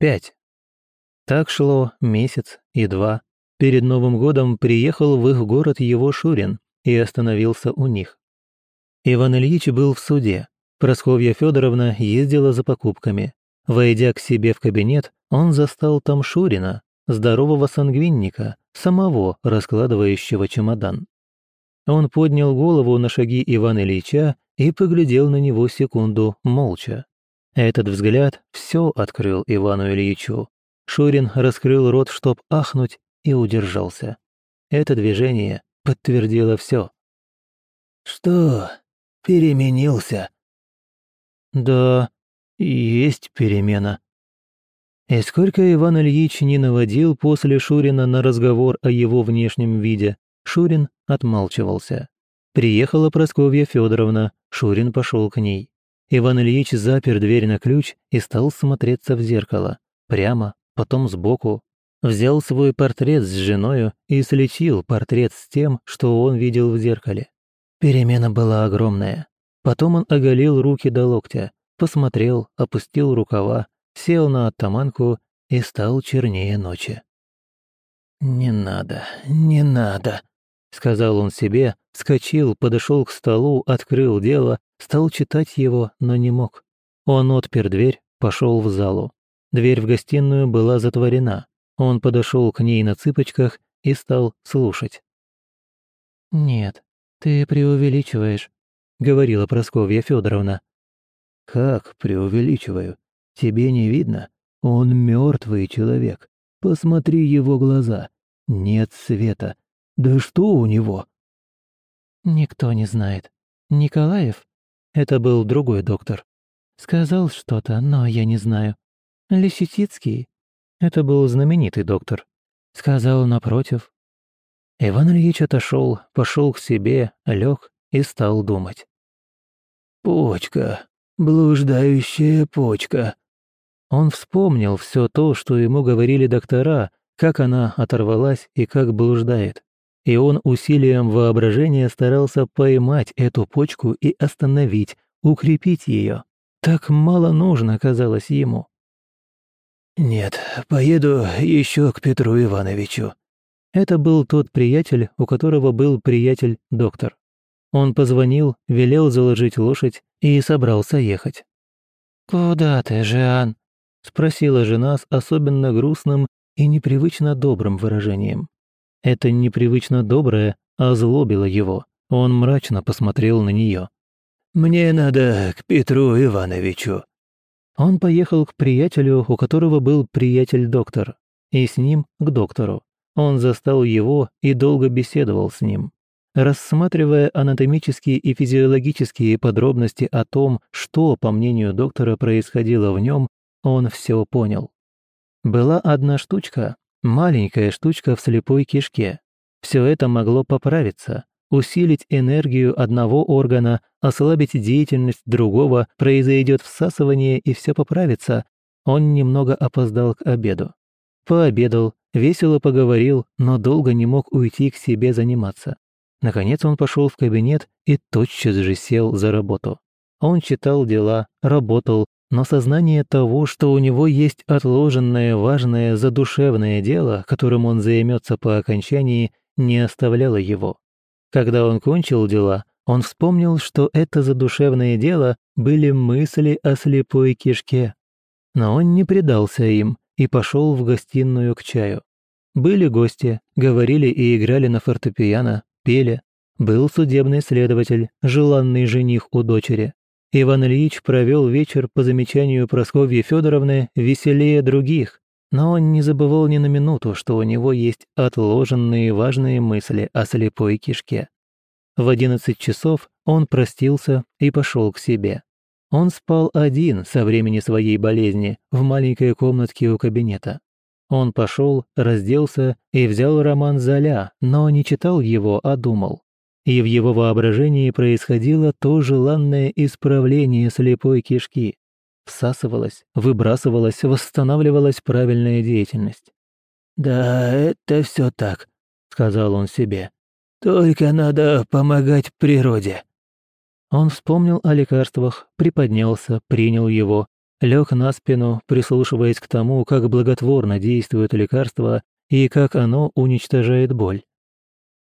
пять. Так шло месяц и два. Перед Новым годом приехал в их город его Шурин и остановился у них. Иван Ильич был в суде. Просковья Федоровна ездила за покупками. Войдя к себе в кабинет, он застал там Шурина, здорового сангвинника, самого раскладывающего чемодан. Он поднял голову на шаги Ивана Ильича и поглядел на него секунду молча. Этот взгляд все открыл Ивану Ильичу. Шурин раскрыл рот, чтоб ахнуть, и удержался. Это движение подтвердило все. «Что, переменился?» «Да, есть перемена». И сколько Иван Ильич не наводил после Шурина на разговор о его внешнем виде, Шурин отмалчивался. Приехала Просковья Федоровна, Шурин пошел к ней. Иван Ильич запер дверь на ключ и стал смотреться в зеркало. Прямо, потом сбоку, взял свой портрет с женою и слечил портрет с тем, что он видел в зеркале. Перемена была огромная. Потом он оголил руки до локтя, посмотрел, опустил рукава, сел на оттаманку и стал чернее ночи. «Не надо, не надо», — сказал он себе, вскочил, подошел к столу, открыл дело, стал читать его, но не мог. Он отпер дверь, пошел в залу. Дверь в гостиную была затворена. Он подошел к ней на цыпочках и стал слушать. «Нет, ты преувеличиваешь», — говорила Просковья Федоровна. «Как преувеличиваю? Тебе не видно? Он мертвый человек. Посмотри его глаза. Нет света. Да что у него?» «Никто не знает. Николаев?» Это был другой доктор. «Сказал что-то, но я не знаю. Лисицицкий?» Это был знаменитый доктор. Сказал напротив. Иван Ильич отошел, пошел к себе, лег и стал думать. «Почка, блуждающая почка». Он вспомнил все то, что ему говорили доктора, как она оторвалась и как блуждает. И он усилием воображения старался поймать эту почку и остановить, укрепить ее. Так мало нужно казалось ему. «Нет, поеду еще к Петру Ивановичу». Это был тот приятель, у которого был приятель-доктор. Он позвонил, велел заложить лошадь и собрался ехать. «Куда ты, Жан?» — спросила жена с особенно грустным и непривычно добрым выражением. Это непривычно доброе озлобило его. Он мрачно посмотрел на нее. «Мне надо к Петру Ивановичу», он поехал к приятелю, у которого был приятель-доктор, и с ним к доктору. Он застал его и долго беседовал с ним. Рассматривая анатомические и физиологические подробности о том, что, по мнению доктора, происходило в нем, он все понял. Была одна штучка, маленькая штучка в слепой кишке. Все это могло поправиться, усилить энергию одного органа, ослабить деятельность другого, произойдет всасывание и все поправится, он немного опоздал к обеду. Пообедал, весело поговорил, но долго не мог уйти к себе заниматься. Наконец он пошел в кабинет и тотчас же сел за работу. Он читал дела, работал, но сознание того, что у него есть отложенное важное задушевное дело, которым он займется по окончании, не оставляло его. Когда он кончил дела, он вспомнил, что это задушевное дело были мысли о слепой кишке. Но он не предался им и пошел в гостиную к чаю. Были гости, говорили и играли на фортепиано, пели. Был судебный следователь, желанный жених у дочери. Иван Ильич провел вечер по замечанию Просковьи Федоровны веселее других, но он не забывал ни на минуту, что у него есть отложенные важные мысли о слепой кишке. В одиннадцать часов он простился и пошел к себе. Он спал один со времени своей болезни в маленькой комнатке у кабинета. Он пошел, разделся и взял роман Золя, но не читал его, а думал. И в его воображении происходило то желанное исправление слепой кишки, всасывалась, выбрасывалась, восстанавливалась правильная деятельность. «Да, это все так», — сказал он себе. «Только надо помогать природе». Он вспомнил о лекарствах, приподнялся, принял его, лег на спину, прислушиваясь к тому, как благотворно действует лекарство и как оно уничтожает боль.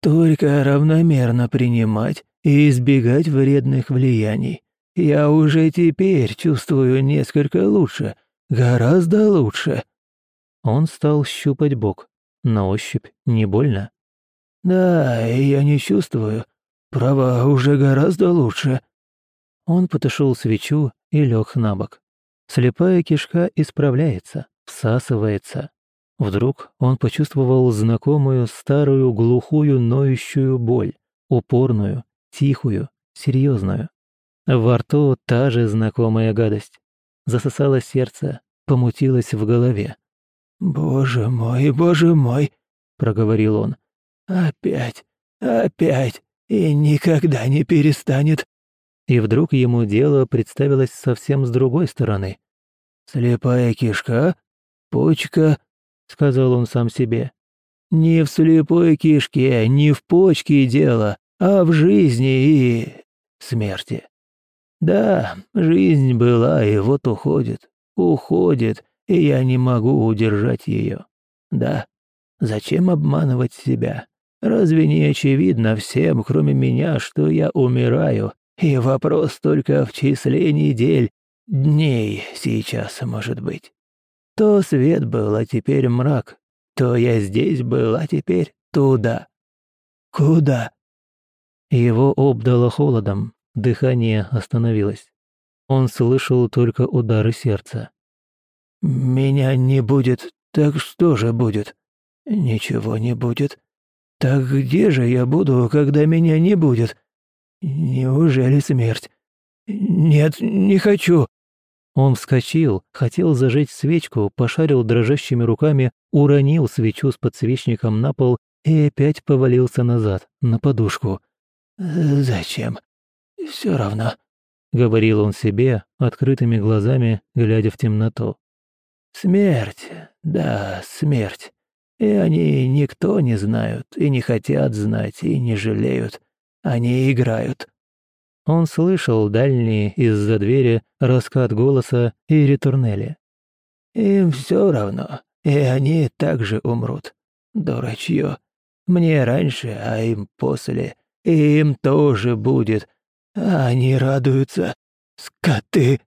«Только равномерно принимать и избегать вредных влияний. Я уже теперь чувствую несколько лучше, гораздо лучше». Он стал щупать бок. На ощупь не больно. «Да, я не чувствую. Право, уже гораздо лучше». Он потушил свечу и лег на бок. Слепая кишка исправляется, всасывается. Вдруг он почувствовал знакомую старую глухую ноющую боль, упорную, тихую, серьезную. Во рту та же знакомая гадость. Засосало сердце, помутилось в голове. «Боже мой, боже мой!» — проговорил он. «Опять, опять, и никогда не перестанет!» И вдруг ему дело представилось совсем с другой стороны. «Слепая кишка? Почка?» — сказал он сам себе. «Не в слепой кишке, не в почке дело, а в жизни и смерти. Да, жизнь была и вот уходит, уходит, и я не могу удержать ее. Да, зачем обманывать себя? Разве не очевидно всем, кроме меня, что я умираю, и вопрос только в числе недель, дней сейчас, может быть. То свет был, а теперь мрак. То я здесь был, а теперь туда. Куда? Его обдало холодом, дыхание остановилось. Он слышал только удары сердца. «Меня не будет, так что же будет? Ничего не будет. Так где же я буду, когда меня не будет? Неужели смерть? Нет, не хочу. Он вскочил, хотел зажечь свечку, пошарил дрожащими руками, уронил свечу с подсвечником на пол и опять повалился назад, на подушку. «Зачем? Все равно», — говорил он себе, открытыми глазами, глядя в темноту. «Смерть, да, смерть. И они никто не знают, и не хотят знать, и не жалеют. Они играют. Он слышал дальние из-за двери раскат голоса и ретурнели. «Им все равно, и они также умрут. Дурачье. Мне раньше, а им после. И им тоже будет. Они радуются. Скоты!»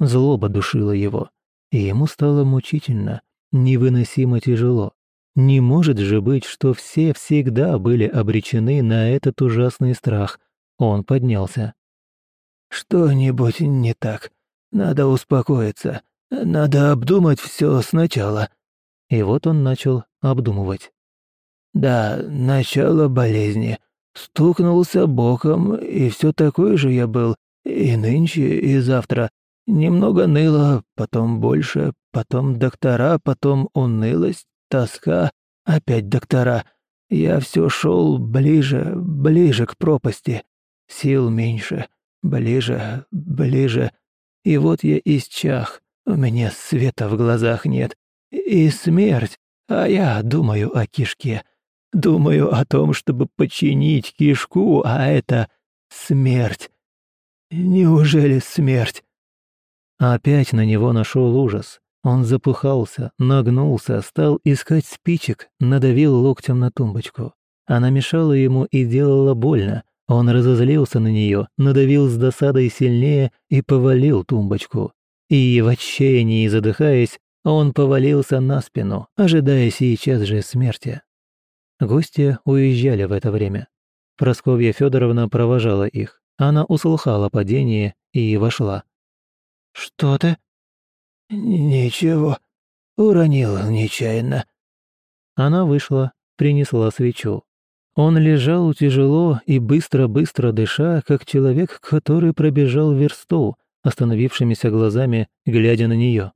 Злоба душила его, и ему стало мучительно, невыносимо тяжело. Не может же быть, что все всегда были обречены на этот ужасный страх, он поднялся. «Что-нибудь не так. Надо успокоиться. Надо обдумать все сначала». И вот он начал обдумывать. «Да, начало болезни. Стукнулся боком, и все такой же я был. И нынче, и завтра. Немного ныло, потом больше, потом доктора, потом унылость, тоска, опять доктора. Я все шел ближе, ближе к пропасти. Сил меньше, ближе, ближе. И вот я исчах, у меня света в глазах нет. И смерть, а я думаю о кишке. Думаю о том, чтобы починить кишку, а это смерть. Неужели смерть? Опять на него нашел ужас. Он запыхался, нагнулся, стал искать спичек, надавил локтем на тумбочку. Она мешала ему и делала больно, он разозлился на нее, надавил с досадой сильнее и повалил тумбочку. И в отчаянии задыхаясь, он повалился на спину, ожидая сейчас же смерти. Гости уезжали в это время. Просковья Федоровна провожала их. Она услыхала падение и вошла. «Что ты?» «Ничего. Уронил нечаянно». Она вышла, принесла свечу. Он лежал тяжело и быстро-быстро дыша, как человек, который пробежал версту, остановившимися глазами, глядя на нее.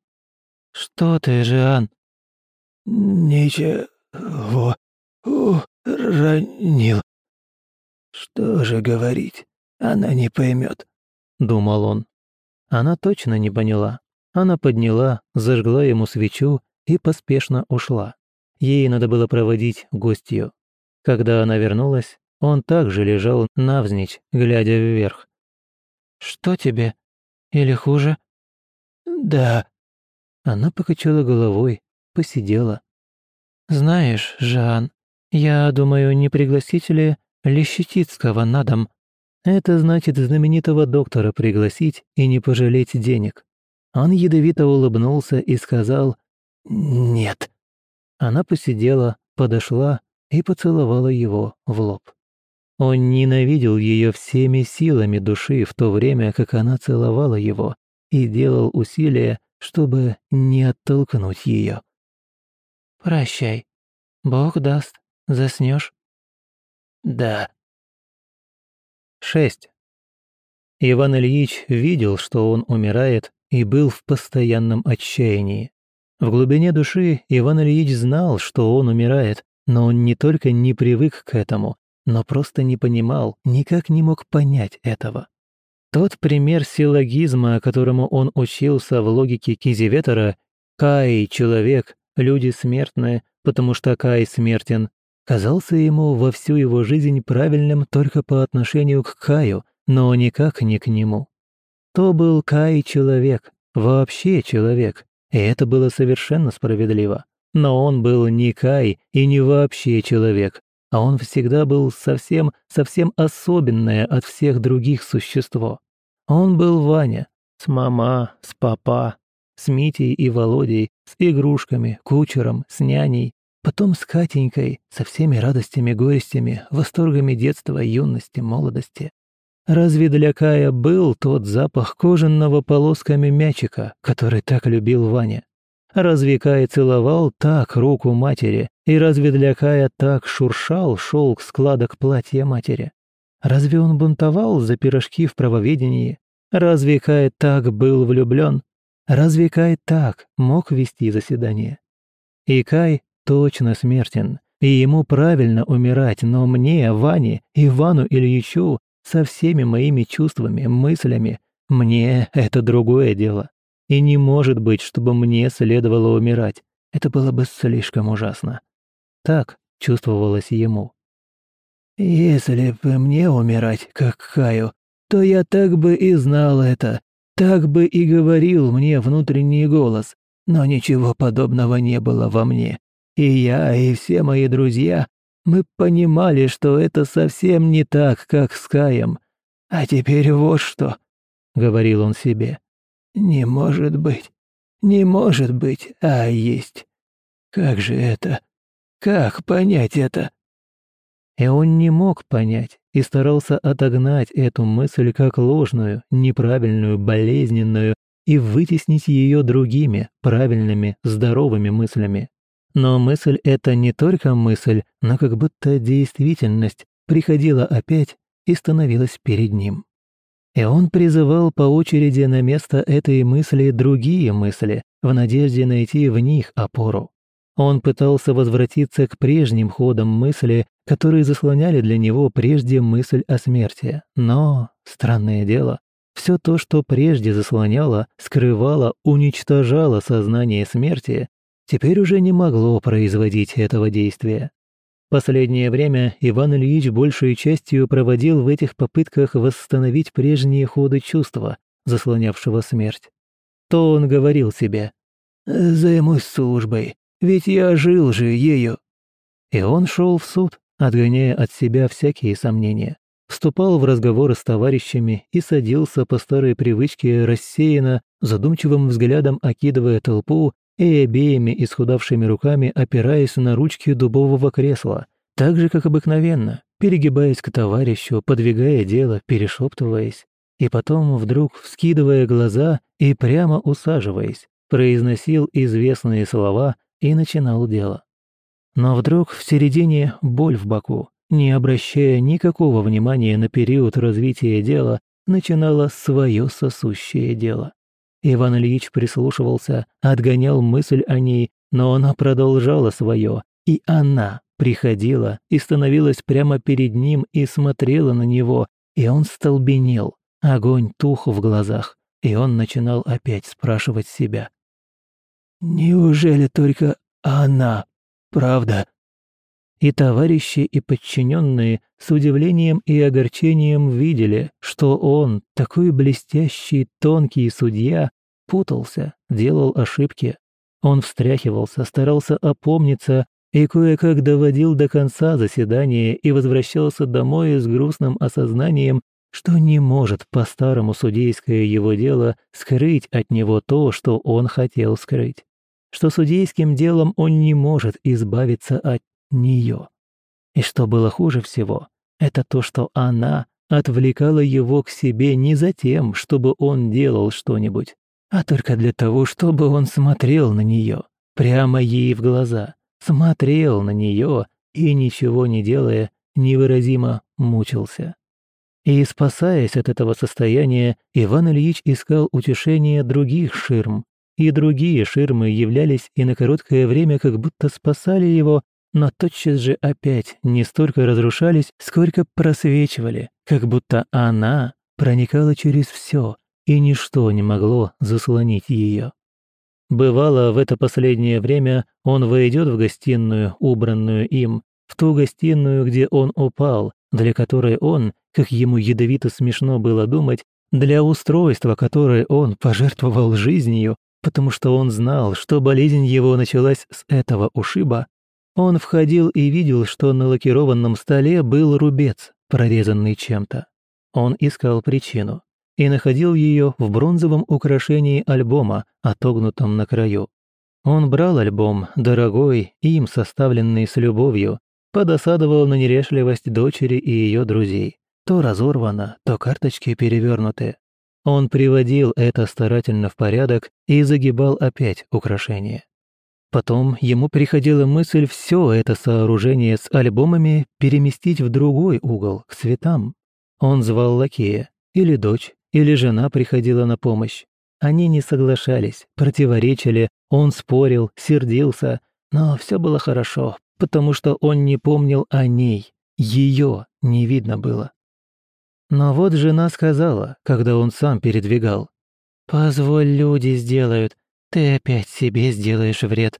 «Что ты, Жан?» «Ничего. Уронил. Что же говорить? Она не поймет», — думал он. Она точно не поняла. Она подняла, зажгла ему свечу и поспешно ушла. Ей надо было проводить гостью. Когда она вернулась, он также лежал навзничь, глядя вверх. «Что тебе? Или хуже?» «Да». Она покачала головой, посидела. «Знаешь, Жан, я думаю, не пригласить ли Лещетицкого на дом? Это значит знаменитого доктора пригласить и не пожалеть денег». Он ядовито улыбнулся и сказал «Нет». Она посидела, подошла и поцеловала его в лоб. Он ненавидел ее всеми силами души в то время, как она целовала его, и делал усилия, чтобы не оттолкнуть ее. «Прощай. Бог даст, заснешь?» «Да». 6. Иван Ильич видел, что он умирает, и был в постоянном отчаянии. В глубине души Иван Ильич знал, что он умирает, но он не только не привык к этому, но просто не понимал, никак не мог понять этого. Тот пример силлогизма, которому он учился в логике Кизеветера «Кай – человек, люди смертные, потому что Кай смертен», казался ему во всю его жизнь правильным только по отношению к Каю, но никак не к нему. То был Кай человек, вообще человек, и это было совершенно справедливо. Но он был не Кай и не вообще человек, а он всегда был совсем, совсем особенное от всех других существо. Он был Ваня, с мама, с папа, с Митей и Володей, с игрушками, кучером, с няней, потом с Катенькой, со всеми радостями, горестями, восторгами детства, юности, молодости. Разве для Кая был тот запах кожаного полосками мячика, который так любил Ваня? Разве Кай целовал так руку матери, и разве для Кая так шуршал шелк складок платья матери? Разве он бунтовал за пирожки в правоведении? Разве Кай так был влюблен? Разве Кай так мог вести заседание? И Кай точно смертен, и ему правильно умирать, но мне, Ване, Ивану Ильичу, со всеми моими чувствами, мыслями, мне это другое дело. И не может быть, чтобы мне следовало умирать. Это было бы слишком ужасно. Так чувствовалось ему. «Если бы мне умирать, как Каю, то я так бы и знал это, так бы и говорил мне внутренний голос, но ничего подобного не было во мне. И я, и все мои друзья, мы понимали, что это совсем не так, как с Каем. А теперь вот что», — говорил он себе. Не может быть. Не может быть, а есть. Как же это? Как понять это? И он не мог понять и старался отогнать эту мысль как ложную, неправильную, болезненную и вытеснить ее другими, правильными, здоровыми мыслями. Но мысль эта не только мысль, но как будто действительность приходила опять и становилась перед ним. И он призывал по очереди на место этой мысли другие мысли, в надежде найти в них опору. Он пытался возвратиться к прежним ходам мысли, которые заслоняли для него прежде мысль о смерти. Но, странное дело, все то, что прежде заслоняло, скрывало, уничтожало сознание смерти, теперь уже не могло производить этого действия. Последнее время Иван Ильич большей частью проводил в этих попытках восстановить прежние ходы чувства, заслонявшего смерть. То он говорил себе «Займусь службой, ведь я жил же ею». И он шел в суд, отгоняя от себя всякие сомнения. Вступал в разговоры с товарищами и садился по старой привычке рассеянно, задумчивым взглядом окидывая толпу и обеими исхудавшими руками опираясь на ручки дубового кресла, так же, как обыкновенно, перегибаясь к товарищу, подвигая дело, перешептываясь, и потом вдруг вскидывая глаза и прямо усаживаясь, произносил известные слова и начинал дело. Но вдруг в середине боль в боку, не обращая никакого внимания на период развития дела, начинала свое сосущее дело. Иван Ильич прислушивался, отгонял мысль о ней, но она продолжала свое, и она приходила и становилась прямо перед ним и смотрела на него, и он столбенел, огонь тух в глазах, и он начинал опять спрашивать себя. «Неужели только она, правда?» И товарищи, и подчиненные с удивлением и огорчением видели, что он, такой блестящий, тонкий судья, путался, делал ошибки. Он встряхивался, старался опомниться и кое-как доводил до конца заседания и возвращался домой с грустным осознанием, что не может по-старому судейское его дело скрыть от него то, что он хотел скрыть, что судейским делом он не может избавиться от нее. И что было хуже всего, это то, что она отвлекала его к себе не за тем, чтобы он делал что-нибудь, а только для того, чтобы он смотрел на нее, прямо ей в глаза, смотрел на нее и, ничего не делая, невыразимо мучился. И, спасаясь от этого состояния, Иван Ильич искал утешение других ширм, и другие ширмы являлись и на короткое время как будто спасали его но тотчас же опять не столько разрушались, сколько просвечивали, как будто она проникала через все, и ничто не могло заслонить ее. Бывало, в это последнее время он войдет в гостиную, убранную им, в ту гостиную, где он упал, для которой он, как ему ядовито смешно было думать, для устройства, которое он пожертвовал жизнью, потому что он знал, что болезнь его началась с этого ушиба, он входил и видел, что на лакированном столе был рубец, прорезанный чем-то. Он искал причину и находил ее в бронзовом украшении альбома, отогнутом на краю. Он брал альбом, дорогой, им составленный с любовью, подосадовал на нерешливость дочери и ее друзей. То разорвано, то карточки перевернуты. Он приводил это старательно в порядок и загибал опять украшение. Потом ему приходила мысль все это сооружение с альбомами переместить в другой угол, к цветам. Он звал лакея, или дочь, или жена приходила на помощь. Они не соглашались, противоречили, он спорил, сердился, но все было хорошо, потому что он не помнил о ней, ее не видно было. Но вот жена сказала, когда он сам передвигал, «Позволь, люди сделают, ты опять себе сделаешь вред.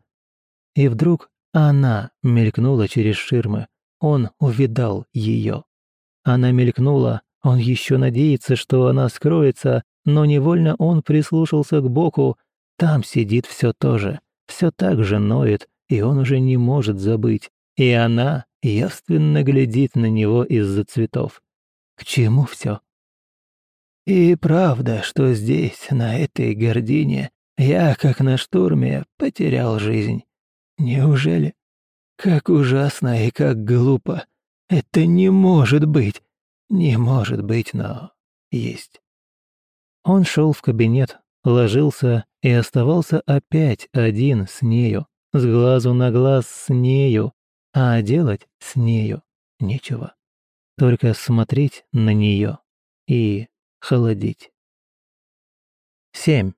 И вдруг она мелькнула через ширмы. Он увидал ее. Она мелькнула, он еще надеется, что она скроется, но невольно он прислушался к боку. Там сидит все то же, все так же ноет, и он уже не может забыть. И она явственно глядит на него из-за цветов. К чему все? И правда, что здесь, на этой гордине, я, как на штурме, потерял жизнь. Неужели? Как ужасно и как глупо. Это не может быть. Не может быть, но есть. Он шел в кабинет, ложился и оставался опять один с нею, с глазу на глаз с нею, а делать с нею нечего. Только смотреть на нее и холодить. 7.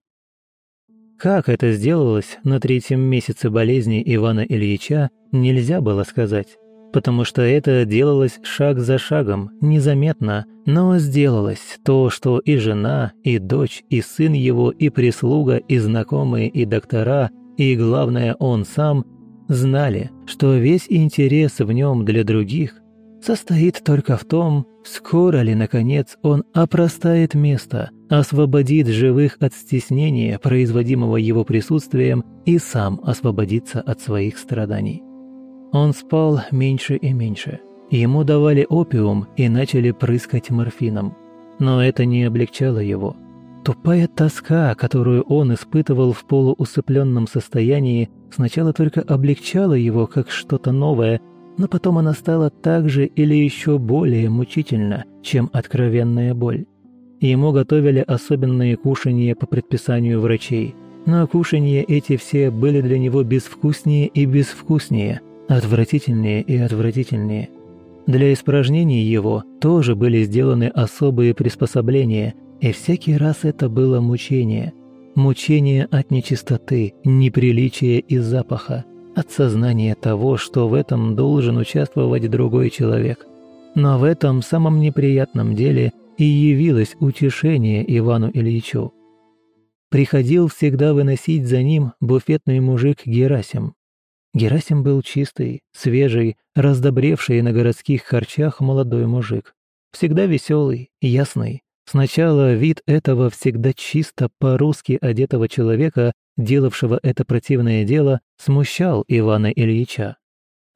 Как это сделалось на третьем месяце болезни Ивана Ильича, нельзя было сказать, потому что это делалось шаг за шагом, незаметно, но сделалось то, что и жена, и дочь, и сын его, и прислуга, и знакомые, и доктора, и, главное, он сам, знали, что весь интерес в нем для других состоит только в том, скоро ли, наконец, он опростает место, освободит живых от стеснения, производимого его присутствием, и сам освободится от своих страданий. Он спал меньше и меньше. Ему давали опиум и начали прыскать морфином. Но это не облегчало его. Тупая тоска, которую он испытывал в полуусыпленном состоянии, сначала только облегчала его как что-то новое – но потом она стала так же или еще более мучительна, чем откровенная боль. Ему готовили особенные кушанья по предписанию врачей, но кушанья эти все были для него безвкуснее и безвкуснее, отвратительнее и отвратительнее. Для испражнений его тоже были сделаны особые приспособления, и всякий раз это было мучение. Мучение от нечистоты, неприличия и запаха, от сознания того, что в этом должен участвовать другой человек. Но в этом самом неприятном деле и явилось утешение Ивану Ильичу. Приходил всегда выносить за ним буфетный мужик Герасим. Герасим был чистый, свежий, раздобревший на городских харчах молодой мужик. Всегда веселый, ясный, Сначала вид этого всегда чисто по-русски одетого человека, делавшего это противное дело, смущал Ивана Ильича.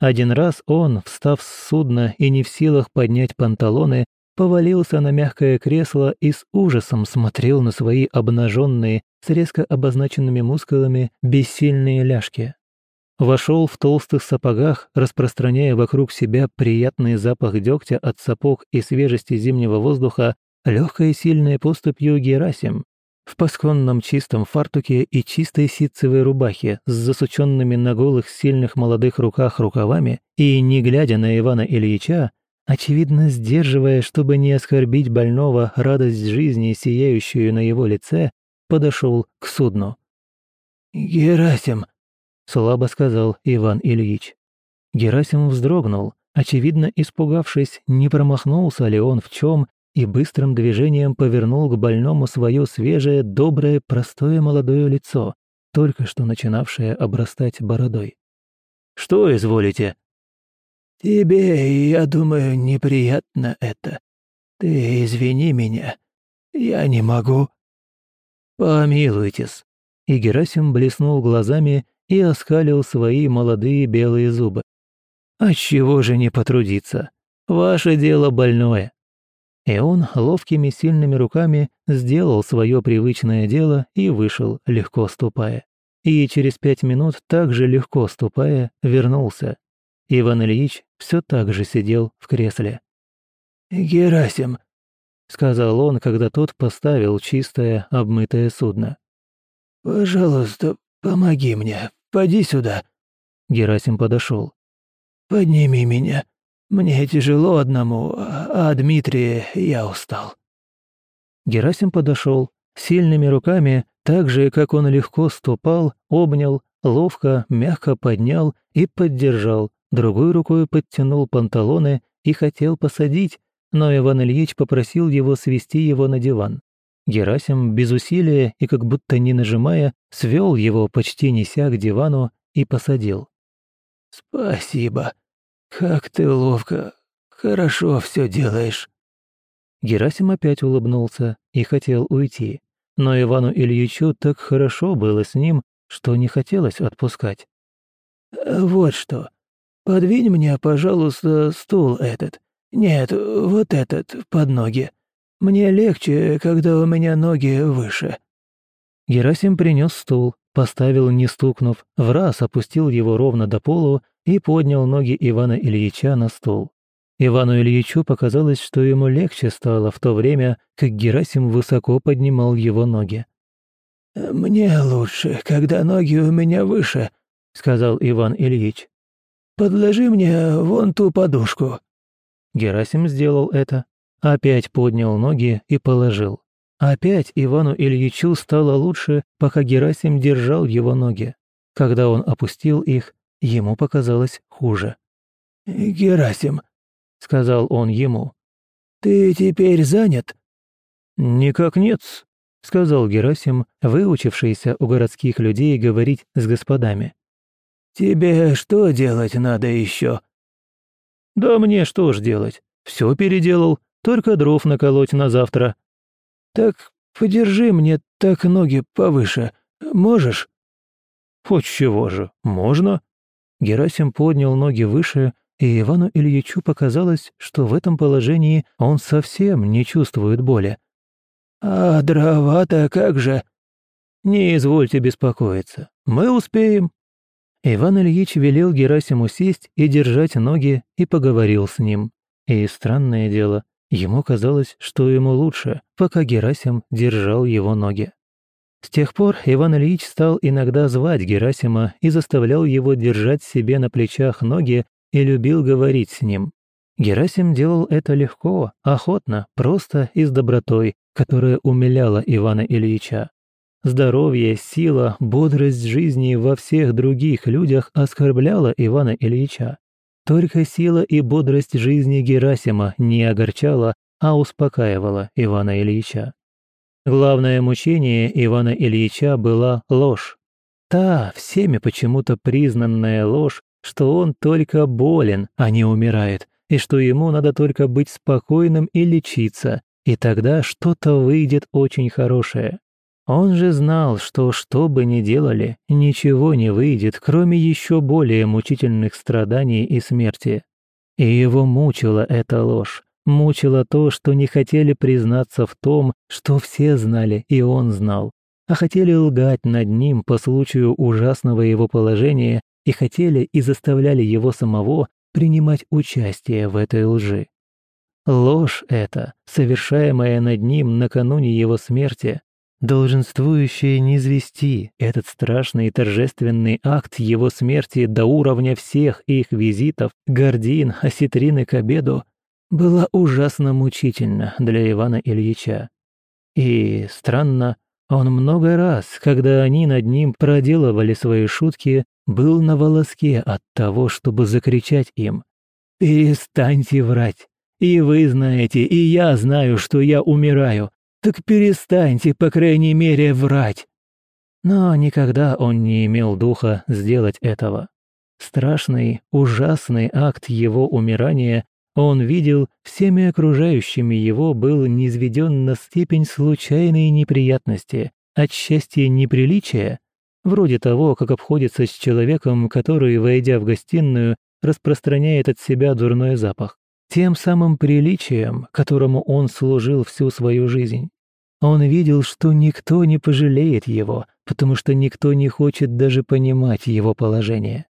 Один раз он, встав с судна и не в силах поднять панталоны, повалился на мягкое кресло и с ужасом смотрел на свои обнаженные, с резко обозначенными мускулами, бессильные ляжки. Вошел в толстых сапогах, распространяя вокруг себя приятный запах дегтя от сапог и свежести зимнего воздуха, легкой и сильной поступью Герасим, в пасконном чистом фартуке и чистой ситцевой рубахе с засученными на голых сильных молодых руках рукавами и, не глядя на Ивана Ильича, очевидно сдерживая, чтобы не оскорбить больного радость жизни, сияющую на его лице, подошел к судну. «Герасим», — слабо сказал Иван Ильич. Герасим вздрогнул, очевидно испугавшись, не промахнулся ли он в чем и быстрым движением повернул к больному свое свежее, доброе, простое молодое лицо, только что начинавшее обрастать бородой. «Что изволите?» «Тебе, я думаю, неприятно это. Ты извини меня. Я не могу». «Помилуйтесь». И Герасим блеснул глазами и оскалил свои молодые белые зубы. «Отчего же не потрудиться? Ваше дело больное. И он ловкими сильными руками сделал свое привычное дело и вышел, легко ступая. И через пять минут, также легко ступая, вернулся. Иван Ильич все так же сидел в кресле. «Герасим», — сказал он, когда тот поставил чистое, обмытое судно. «Пожалуйста, помоги мне, поди сюда». Герасим подошел. «Подними меня. Мне тяжело одному, а Дмитрий я устал». Герасим подошел, сильными руками, так же, как он легко ступал, обнял, ловко, мягко поднял и поддержал, другой рукой подтянул панталоны и хотел посадить, но Иван Ильич попросил его свести его на диван. Герасим без усилия и как будто не нажимая, свел его, почти неся к дивану, и посадил. «Спасибо», «Как ты ловко, хорошо все делаешь». Герасим опять улыбнулся и хотел уйти, но Ивану Ильичу так хорошо было с ним, что не хотелось отпускать. «Вот что, подвинь мне, пожалуйста, стул этот. Нет, вот этот, под ноги. Мне легче, когда у меня ноги выше». Герасим принес стул, поставил, не стукнув, в раз опустил его ровно до полу и поднял ноги Ивана Ильича на стол. Ивану Ильичу показалось, что ему легче стало в то время, как Герасим высоко поднимал его ноги. «Мне лучше, когда ноги у меня выше», — сказал Иван Ильич. «Подложи мне вон ту подушку». Герасим сделал это, опять поднял ноги и положил. Опять Ивану Ильичу стало лучше, пока Герасим держал его ноги. Когда он опустил их, Ему показалось хуже. «Герасим», — сказал он ему, — «ты теперь занят?» «Никак нет», — сказал Герасим, выучившийся у городских людей говорить с господами. «Тебе что делать надо еще?» «Да мне что ж делать? Все переделал, только дров наколоть на завтра». «Так подержи мне так ноги повыше, можешь?» «От чего же, можно?» Герасим поднял ноги выше, и Ивану Ильичу показалось, что в этом положении он совсем не чувствует боли. «А дрова-то как же?» «Не извольте беспокоиться, мы успеем». Иван Ильич велел Герасиму сесть и держать ноги и поговорил с ним. И странное дело, ему казалось, что ему лучше, пока Герасим держал его ноги. С тех пор Иван Ильич стал иногда звать Герасима и заставлял его держать себе на плечах ноги и любил говорить с ним. Герасим делал это легко, охотно, просто и с добротой, которая умиляла Ивана Ильича. Здоровье, сила, бодрость жизни во всех других людях оскорбляла Ивана Ильича. Только сила и бодрость жизни Герасима не огорчала, а успокаивала Ивана Ильича. Главное мучение Ивана Ильича была ложь. Та, всеми почему-то признанная ложь, что он только болен, а не умирает, и что ему надо только быть спокойным и лечиться, и тогда что-то выйдет очень хорошее. Он же знал, что что бы ни делали, ничего не выйдет, кроме еще более мучительных страданий и смерти. И его мучила эта ложь, мучило то, что не хотели признаться в том, что все знали и он знал, а хотели лгать над ним по случаю ужасного его положения и хотели и заставляли его самого принимать участие в этой лжи. Ложь эта, совершаемая над ним накануне его смерти, долженствующая низвести этот страшный и торжественный акт его смерти до уровня всех их визитов, гордин, осетрины к обеду, была ужасно мучительна для Ивана Ильича. И, странно, он много раз, когда они над ним проделывали свои шутки, был на волоске от того, чтобы закричать им «Перестаньте врать! И вы знаете, и я знаю, что я умираю, так перестаньте, по крайней мере, врать. Но никогда он не имел духа сделать этого. Страшный, ужасный акт его умирания он видел, всеми окружающими его был низведен на степень случайной неприятности, отчасти неприличия, вроде того, как обходится с человеком, который, войдя в гостиную, распространяет от себя дурной запах тем самым приличием, которому он служил всю свою жизнь. Он видел, что никто не пожалеет его, потому что никто не хочет даже понимать его положение.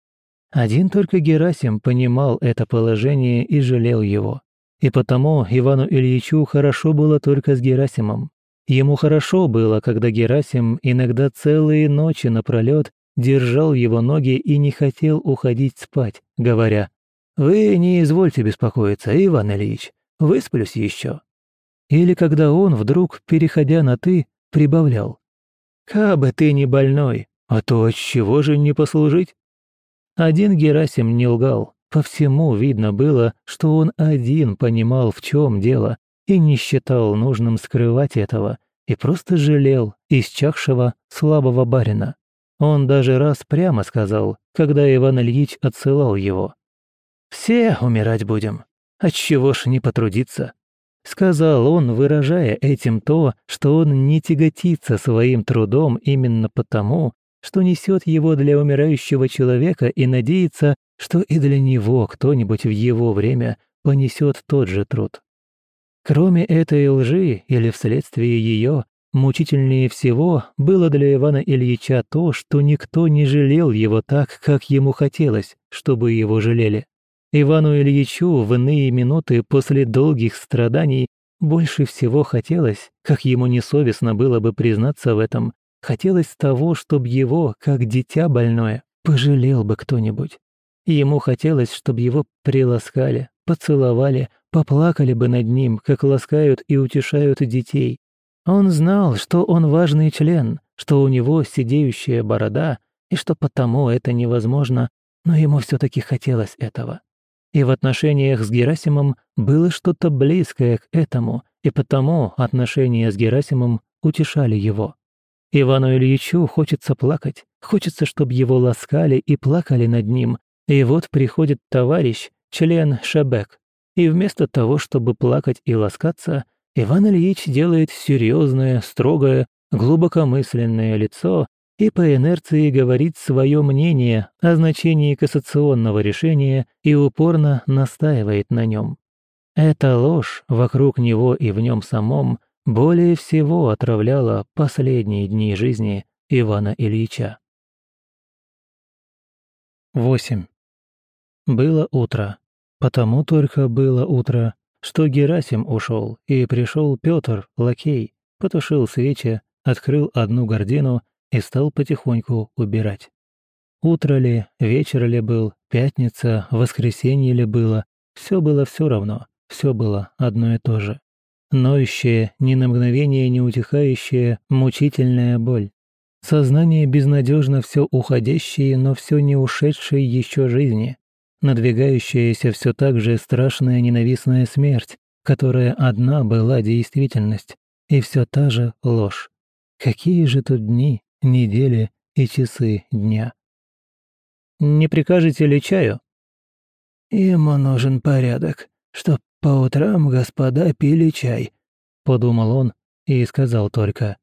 Один только Герасим понимал это положение и жалел его. И потому Ивану Ильичу хорошо было только с Герасимом. Ему хорошо было, когда Герасим иногда целые ночи напролет держал его ноги и не хотел уходить спать, говоря «Вы не извольте беспокоиться, Иван Ильич, высплюсь еще». Или когда он вдруг, переходя на «ты», прибавлял «Кабы ты не больной, а то от чего же не послужить?» Один Герасим не лгал, по всему видно было, что он один понимал, в чем дело, и не считал нужным скрывать этого, и просто жалел исчахшего слабого барина. Он даже раз прямо сказал, когда Иван Ильич отсылал его. «Все умирать будем. Отчего ж не потрудиться?» Сказал он, выражая этим то, что он не тяготится своим трудом именно потому, что несет его для умирающего человека и надеется, что и для него кто-нибудь в его время понесет тот же труд. Кроме этой лжи или вследствие ее, мучительнее всего было для Ивана Ильича то, что никто не жалел его так, как ему хотелось, чтобы его жалели. Ивану Ильичу в иные минуты после долгих страданий больше всего хотелось, как ему несовестно было бы признаться в этом, хотелось того, чтобы его, как дитя больное, пожалел бы кто-нибудь. Ему хотелось, чтобы его приласкали, поцеловали, поплакали бы над ним, как ласкают и утешают детей. Он знал, что он важный член, что у него сидеющая борода, и что потому это невозможно, но ему все таки хотелось этого. И в отношениях с Герасимом было что-то близкое к этому, и потому отношения с Герасимом утешали его. Ивану Ильичу хочется плакать, хочется, чтобы его ласкали и плакали над ним. И вот приходит товарищ, член Шебек, и вместо того, чтобы плакать и ласкаться, Иван Ильич делает серьезное, строгое, глубокомысленное лицо и по инерции говорит свое мнение о значении кассационного решения и упорно настаивает на нем. Эта ложь вокруг него и в нем самом более всего отравляла последние дни жизни Ивана Ильича. 8. Было утро. Потому только было утро, что Герасим ушел, и пришел Петр, лакей, потушил свечи, открыл одну гордину и стал потихоньку убирать. Утро ли, вечер ли был, пятница, воскресенье ли было, все было все равно, все было одно и то же. Ноющая, ни на мгновение не утихающая, мучительная боль. Сознание безнадежно все уходящее, но все не ушедшее еще жизни. Надвигающаяся все так же страшная ненавистная смерть, которая одна была действительность, и все та же ложь. Какие же тут дни, недели и часы дня. «Не прикажете ли чаю?» «Ему нужен порядок, чтоб по утрам господа пили чай. подумал он и сказал только.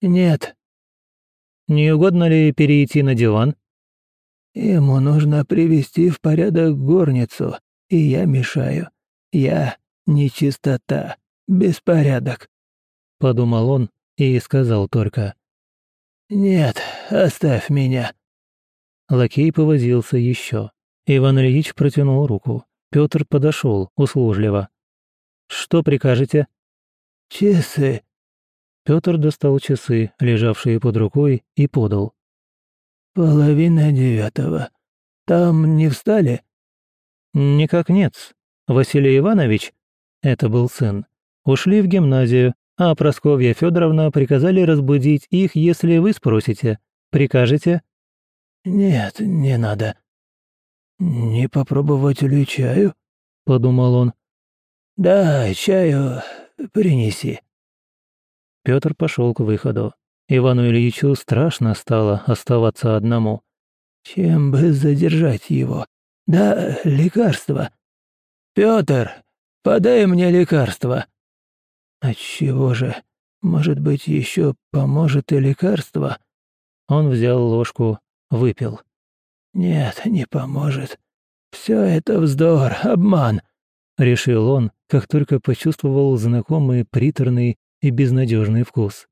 «Нет». «Не угодно ли перейти на диван?» «Ему нужно привести в порядок горницу, и я мешаю. Я нечистота, беспорядок», — подумал он и сказал только. «Нет, оставь меня». Лакей повозился еще. Иван Ильич протянул руку. Петр подошел услужливо. «Что прикажете?» «Часы». Петр достал часы, лежавшие под рукой, и подал. «Половина девятого. Там не встали?» «Никак нет. Василий Иванович, это был сын, ушли в гимназию, а Просковья Федоровна приказали разбудить их, если вы спросите. Прикажете?» «Нет, не надо». «Не попробовать ли чаю?» — подумал он. «Да, чаю принеси». Петр пошел к выходу. Ивану Ильичу страшно стало оставаться одному. «Чем бы задержать его? Да, лекарство. Петр, подай мне лекарство». «Отчего же? Может быть, еще поможет и лекарство?» Он взял ложку, выпил. «Нет, не поможет. Все это вздор, обман», — решил он, как только почувствовал знакомый приторный и безнадежный вкус.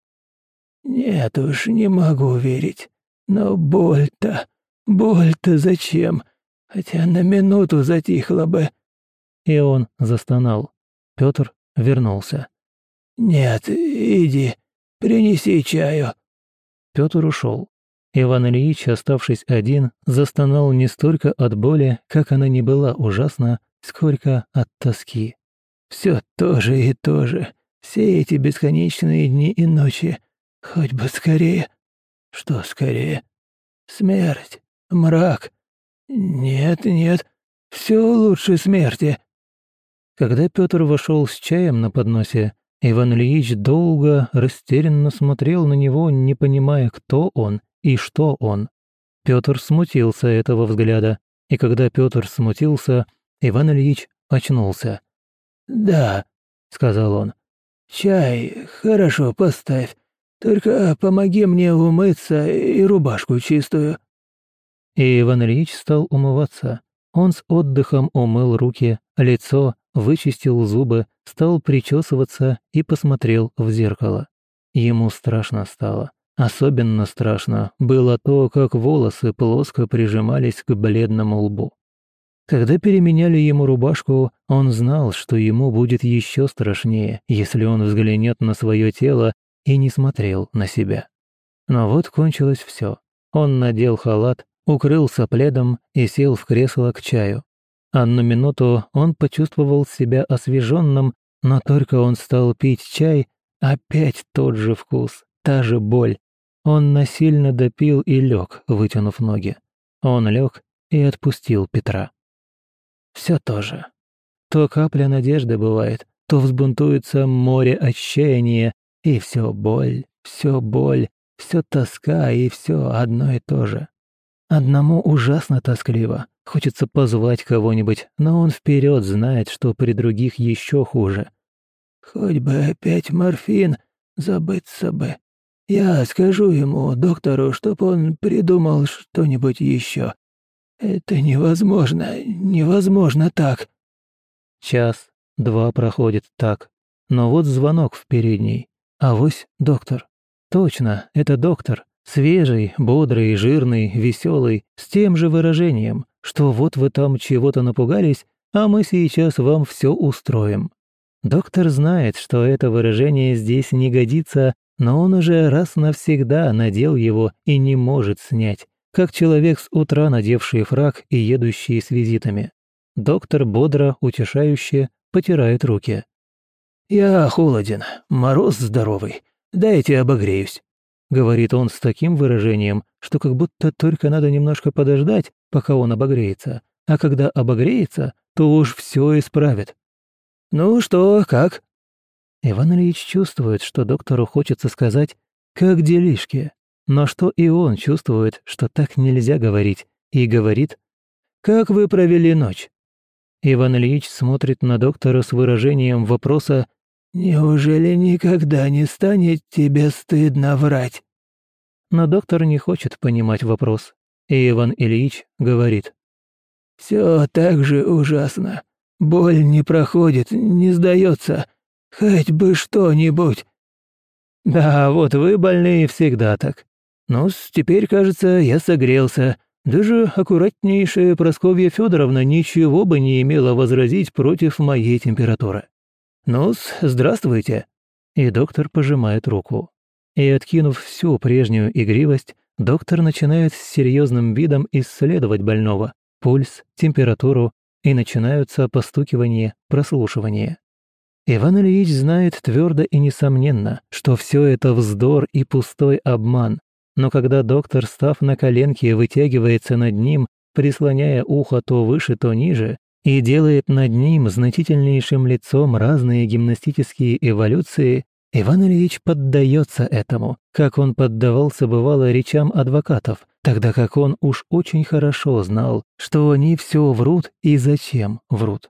«Нет уж, не могу верить. Но боль-то, боль-то зачем? Хотя на минуту затихла бы». И он застонал. Петр вернулся. «Нет, иди, принеси чаю». Петр ушел. Иван Ильич, оставшись один, застонал не столько от боли, как она не была ужасна, сколько от тоски. Все то же и то же. Все эти бесконечные дни и ночи. Хоть бы скорее. Что скорее? Смерть. Мрак. Нет, нет. Все лучше смерти. Когда Петр вошел с чаем на подносе, Иван Ильич долго, растерянно смотрел на него, не понимая, кто он и что он. Петр смутился этого взгляда, и когда Петр смутился, Иван Ильич очнулся. «Да», — сказал он, — «чай хорошо поставь, только помоги мне умыться и рубашку чистую». И Иван Ильич стал умываться. Он с отдыхом умыл руки, лицо, вычистил зубы, стал причесываться и посмотрел в зеркало. Ему страшно стало. Особенно страшно было то, как волосы плоско прижимались к бледному лбу. Когда переменяли ему рубашку, он знал, что ему будет еще страшнее, если он взглянет на свое тело и не смотрел на себя. Но вот кончилось все. Он надел халат, укрылся пледом и сел в кресло к чаю. А на минуту он почувствовал себя освеженным, но только он стал пить чай, опять тот же вкус, та же боль, он насильно допил и лег, вытянув ноги. Он лег и отпустил Петра. Все то же. То капля надежды бывает, то взбунтуется море отчаяния, и все боль, все боль, все тоска и все одно и то же. Одному ужасно тоскливо, хочется позвать кого-нибудь, но он вперед знает, что при других еще хуже. «Хоть бы опять морфин, забыться бы», я скажу ему, доктору, чтоб он придумал что-нибудь еще. Это невозможно, невозможно так. Час, два проходит так. Но вот звонок в передней. А вось доктор. Точно, это доктор. Свежий, бодрый, жирный, веселый, с тем же выражением, что вот вы там чего-то напугались, а мы сейчас вам все устроим. Доктор знает, что это выражение здесь не годится, но он уже раз навсегда надел его и не может снять, как человек с утра надевший фраг и едущий с визитами. Доктор бодро, утешающе потирает руки. «Я холоден, мороз здоровый, дайте обогреюсь», — говорит он с таким выражением, что как будто только надо немножко подождать, пока он обогреется, а когда обогреется, то уж все исправит. «Ну что, как?» Иван Ильич чувствует, что доктору хочется сказать «как делишки», но что и он чувствует, что так нельзя говорить, и говорит «как вы провели ночь?». Иван Ильич смотрит на доктора с выражением вопроса Неужели никогда не станет тебе стыдно врать?» Но доктор не хочет понимать вопрос, и Иван Ильич говорит. «Все так же ужасно. Боль не проходит, не сдается. Хоть бы что-нибудь». «Да, вот вы больные всегда так. ну теперь, кажется, я согрелся. Даже аккуратнейшая Просковья Федоровна ничего бы не имела возразить против моей температуры. Ну здравствуйте». И доктор пожимает руку. И, откинув всю прежнюю игривость, доктор начинает с серьезным видом исследовать больного, пульс, температуру, и начинаются постукивание, прослушивание. Иван Ильич знает твердо и несомненно, что все это вздор и пустой обман, но когда доктор, став на коленки, вытягивается над ним, прислоняя ухо то выше, то ниже, и делает над ним значительнейшим лицом разные гимнастические эволюции, Иван Ильич поддается этому, как он поддавался бывало речам адвокатов, тогда как он уж очень хорошо знал, что они все врут и зачем врут.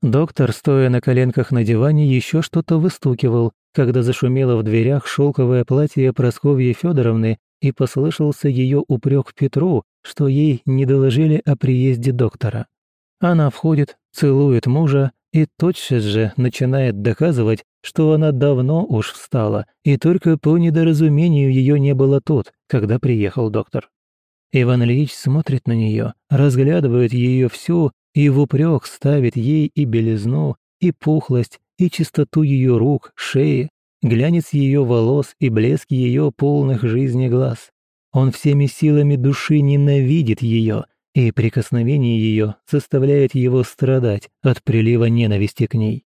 Доктор, стоя на коленках на диване, еще что-то выстукивал, когда зашумело в дверях шелковое платье Просковьи Федоровны и послышался ее упрек Петру, что ей не доложили о приезде доктора. Она входит, целует мужа и тотчас же начинает доказывать, что она давно уж встала, и только по недоразумению ее не было тут, когда приехал доктор. Иван Ильич смотрит на нее, разглядывает ее всю и в упрек ставит ей и белизну, и пухлость, и чистоту ее рук, шеи, глянец ее волос и блеск ее полных жизни глаз. Он всеми силами души ненавидит ее, и прикосновение ее заставляет его страдать от прилива ненависти к ней.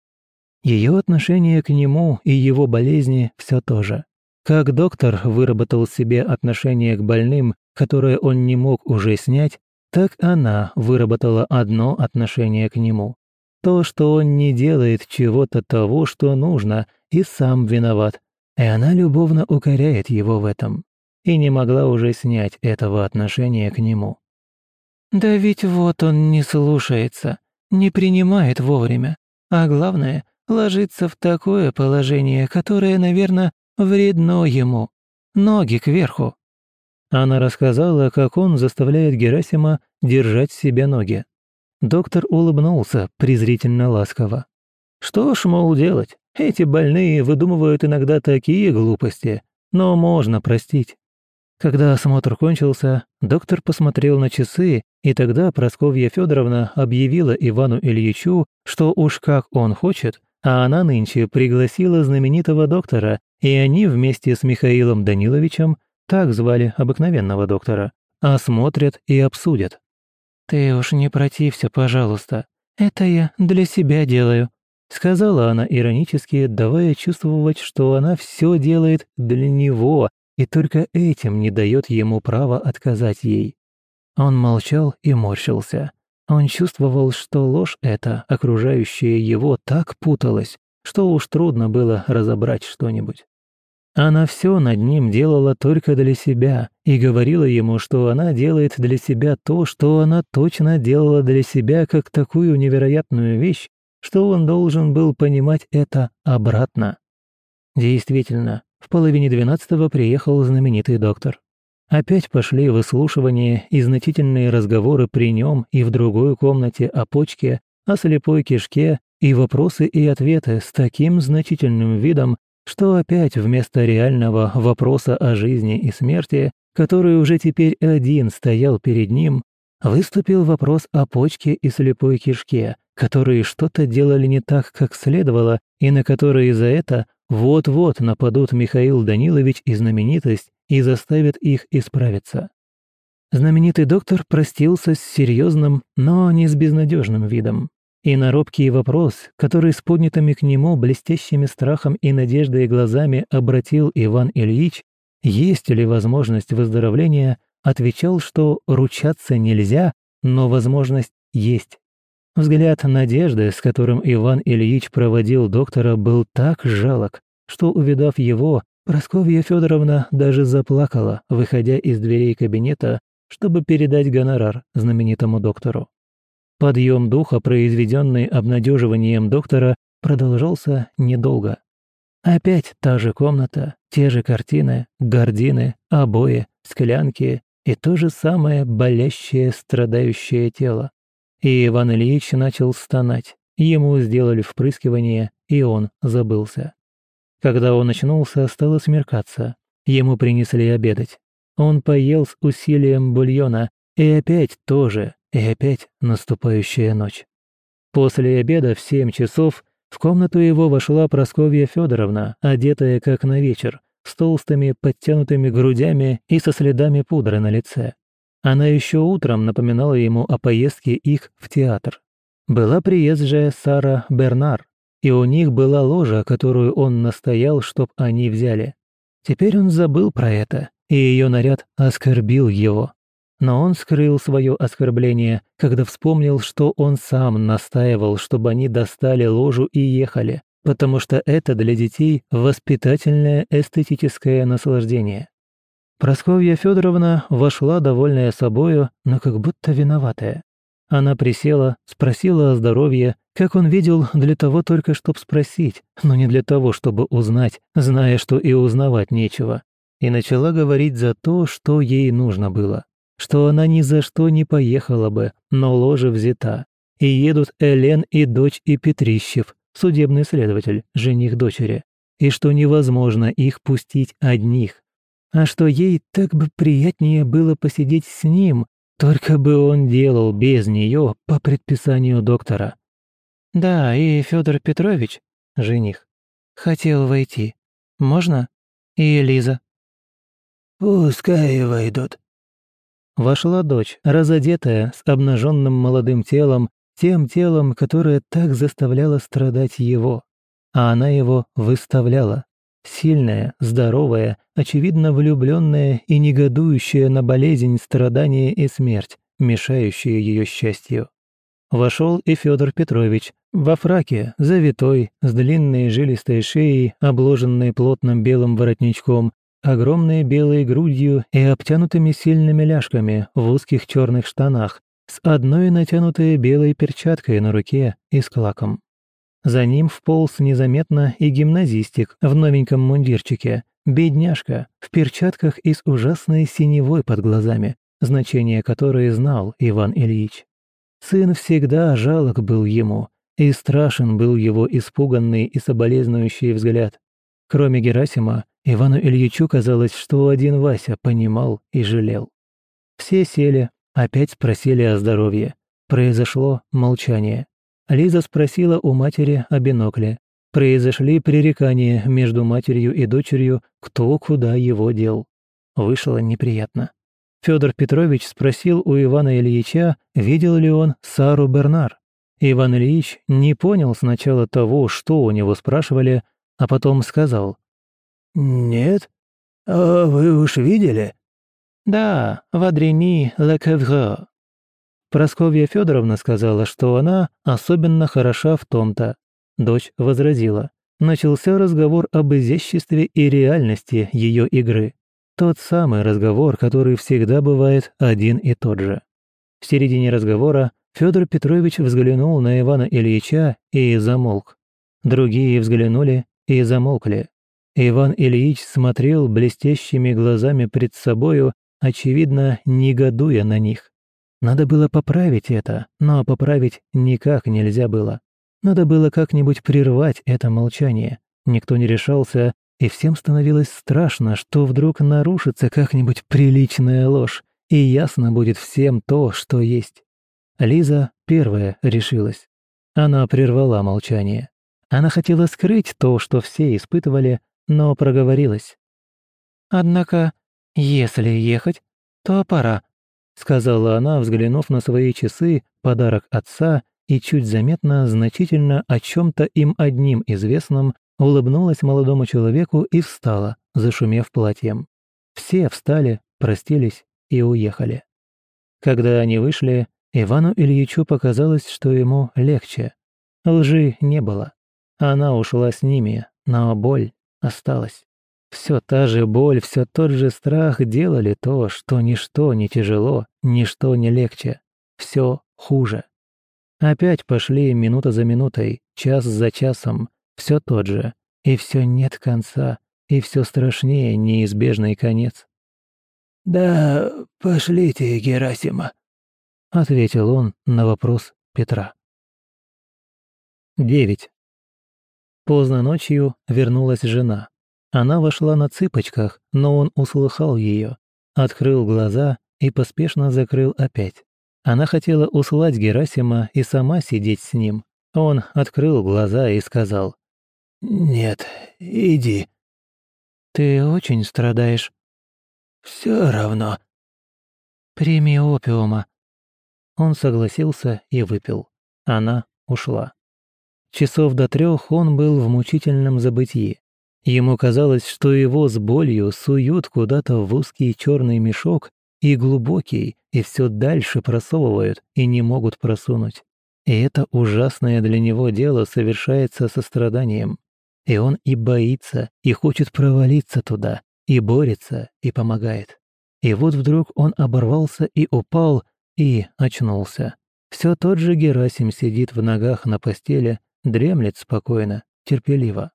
Ее отношение к нему и его болезни все то же. Как доктор выработал себе отношение к больным, которое он не мог уже снять, так она выработала одно отношение к нему. То, что он не делает чего-то того, что нужно, и сам виноват, и она любовно укоряет его в этом. И не могла уже снять этого отношения к нему. «Да ведь вот он не слушается, не принимает вовремя, а главное, ложится в такое положение, которое, наверное, вредно ему. Ноги кверху. Она рассказала, как он заставляет Герасима держать себе ноги. Доктор улыбнулся презрительно ласково. Что ж, мол, делать? Эти больные выдумывают иногда такие глупости, но можно простить. Когда осмотр кончился, доктор посмотрел на часы, и тогда Просковья Федоровна объявила Ивану Ильичу, что уж как он хочет, а она нынче пригласила знаменитого доктора, и они вместе с Михаилом Даниловичем, так звали обыкновенного доктора, осмотрят и обсудят. «Ты уж не протився, пожалуйста. Это я для себя делаю», сказала она иронически, давая чувствовать, что она все делает для него, и только этим не дает ему права отказать ей. Он молчал и морщился. Он чувствовал, что ложь эта, окружающая его, так путалась, что уж трудно было разобрать что-нибудь. Она все над ним делала только для себя и говорила ему, что она делает для себя то, что она точно делала для себя как такую невероятную вещь, что он должен был понимать это обратно. Действительно, в половине двенадцатого приехал знаменитый доктор. Опять пошли выслушивания и значительные разговоры при нем и в другой комнате о почке, о слепой кишке и вопросы и ответы с таким значительным видом, что опять вместо реального вопроса о жизни и смерти, который уже теперь один стоял перед ним, выступил вопрос о почке и слепой кишке, которые что-то делали не так, как следовало, и на которые за это вот-вот нападут Михаил Данилович и знаменитость и заставит их исправиться. Знаменитый доктор простился с серьезным, но не с безнадежным видом. И на робкий вопрос, который с поднятыми к нему блестящими страхом и надеждой глазами обратил Иван Ильич, есть ли возможность выздоровления, отвечал, что ручаться нельзя, но возможность есть. Взгляд надежды, с которым Иван Ильич проводил доктора, был так жалок, что, увидав его, Просковья Федоровна даже заплакала, выходя из дверей кабинета, чтобы передать гонорар знаменитому доктору. Подъем духа, произведенный обнадеживанием доктора, продолжался недолго. Опять та же комната, те же картины, гардины, обои, склянки и то же самое болящее, страдающее тело. И Иван Ильич начал стонать. Ему сделали впрыскивание, и он забылся. Когда он очнулся, стало смеркаться. Ему принесли обедать. Он поел с усилием бульона, и опять тоже, и опять наступающая ночь. После обеда в семь часов в комнату его вошла Просковья Федоровна, одетая как на вечер, с толстыми подтянутыми грудями и со следами пудры на лице. Она еще утром напоминала ему о поездке их в театр. Была приезжая Сара Бернар, и у них была ложа, которую он настоял, чтоб они взяли. Теперь он забыл про это, и ее наряд оскорбил его. Но он скрыл свое оскорбление, когда вспомнил, что он сам настаивал, чтобы они достали ложу и ехали, потому что это для детей воспитательное эстетическое наслаждение. Просковья Федоровна вошла, довольная собою, но как будто виноватая. Она присела, спросила о здоровье, как он видел, для того только, чтобы спросить, но не для того, чтобы узнать, зная, что и узнавать нечего. И начала говорить за то, что ей нужно было что она ни за что не поехала бы, но ложа взята. И едут Элен и дочь и Петрищев, судебный следователь, жених дочери, и что невозможно их пустить одних. А что ей так бы приятнее было посидеть с ним, только бы он делал без нее по предписанию доктора. Да, и Федор Петрович, жених, хотел войти. Можно? И Лиза. «Пускай войдут», Вошла дочь, разодетая, с обнаженным молодым телом, тем телом, которое так заставляло страдать его. А она его выставляла. Сильная, здоровая, очевидно влюбленная и негодующая на болезнь, страдания и смерть, мешающие ее счастью. Вошел и Федор Петрович, во фраке, завитой, с длинной жилистой шеей, обложенной плотным белым воротничком, огромной белой грудью и обтянутыми сильными ляжками в узких черных штанах, с одной натянутой белой перчаткой на руке и с клаком. За ним вполз незаметно и гимназистик в новеньком мундирчике, бедняжка, в перчатках и с ужасной синевой под глазами, значение которой знал Иван Ильич. Сын всегда жалок был ему, и страшен был его испуганный и соболезнующий взгляд. Кроме Герасима, Ивану Ильичу казалось, что один Вася понимал и жалел. Все сели, опять спросили о здоровье. Произошло молчание. Лиза спросила у матери о бинокле. Произошли пререкания между матерью и дочерью, кто куда его дел. Вышло неприятно. Федор Петрович спросил у Ивана Ильича, видел ли он Сару Бернар. Иван Ильич не понял сначала того, что у него спрашивали, а потом сказал «Нет? А вы уж видели?» «Да, в Адрени Лекевре». Просковья Федоровна сказала, что она особенно хороша в том-то. Дочь возразила. Начался разговор об изяществе и реальности ее игры. Тот самый разговор, который всегда бывает один и тот же. В середине разговора Федор Петрович взглянул на Ивана Ильича и замолк. Другие взглянули и замолкли. Иван Ильич смотрел блестящими глазами пред собою, очевидно, негодуя на них. Надо было поправить это, но поправить никак нельзя было. Надо было как-нибудь прервать это молчание. Никто не решался, и всем становилось страшно, что вдруг нарушится как-нибудь приличная ложь, и ясно будет всем то, что есть. Лиза первая решилась. Она прервала молчание. Она хотела скрыть то, что все испытывали, но проговорилась. «Однако, если ехать, то пора», — сказала она, взглянув на свои часы, подарок отца, и чуть заметно, значительно о чем-то им одним известном, улыбнулась молодому человеку и встала, зашумев платьем. Все встали, простились и уехали. Когда они вышли, Ивану Ильичу показалось, что ему легче. Лжи не было. Она ушла с ними, но боль осталась. Все та же боль, все тот же страх делали то, что ничто не тяжело, ничто не легче. Все хуже. Опять пошли минута за минутой, час за часом, все тот же, и все нет конца, и все страшнее неизбежный конец. «Да пошлите Герасима», — ответил он на вопрос Петра. 9. Поздно ночью вернулась жена. Она вошла на цыпочках, но он услыхал ее, открыл глаза и поспешно закрыл опять. Она хотела услать Герасима и сама сидеть с ним. Он открыл глаза и сказал. «Нет, иди». «Ты очень страдаешь?» «Все равно». «Прими опиума». Он согласился и выпил. Она ушла. Часов до трех он был в мучительном забытии. Ему казалось, что его с болью суют куда-то в узкий черный мешок и глубокий, и все дальше просовывают и не могут просунуть. И это ужасное для него дело совершается со страданием. И он и боится, и хочет провалиться туда, и борется, и помогает. И вот вдруг он оборвался и упал, и очнулся. Все тот же Герасим сидит в ногах на постели, дремлет спокойно, терпеливо.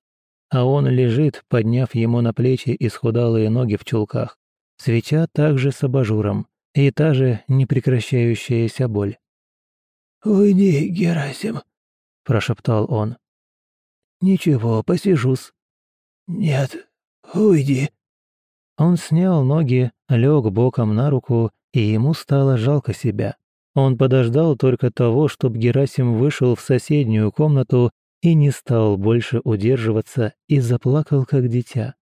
А он лежит, подняв ему на плечи исхудалые ноги в чулках. Свеча также с абажуром, и та же непрекращающаяся боль. «Уйди, Герасим», — прошептал он. «Ничего, посижусь». «Нет, уйди». Он снял ноги, лег боком на руку, и ему стало жалко себя. Он подождал только того, чтобы Герасим вышел в соседнюю комнату и не стал больше удерживаться и заплакал, как дитя.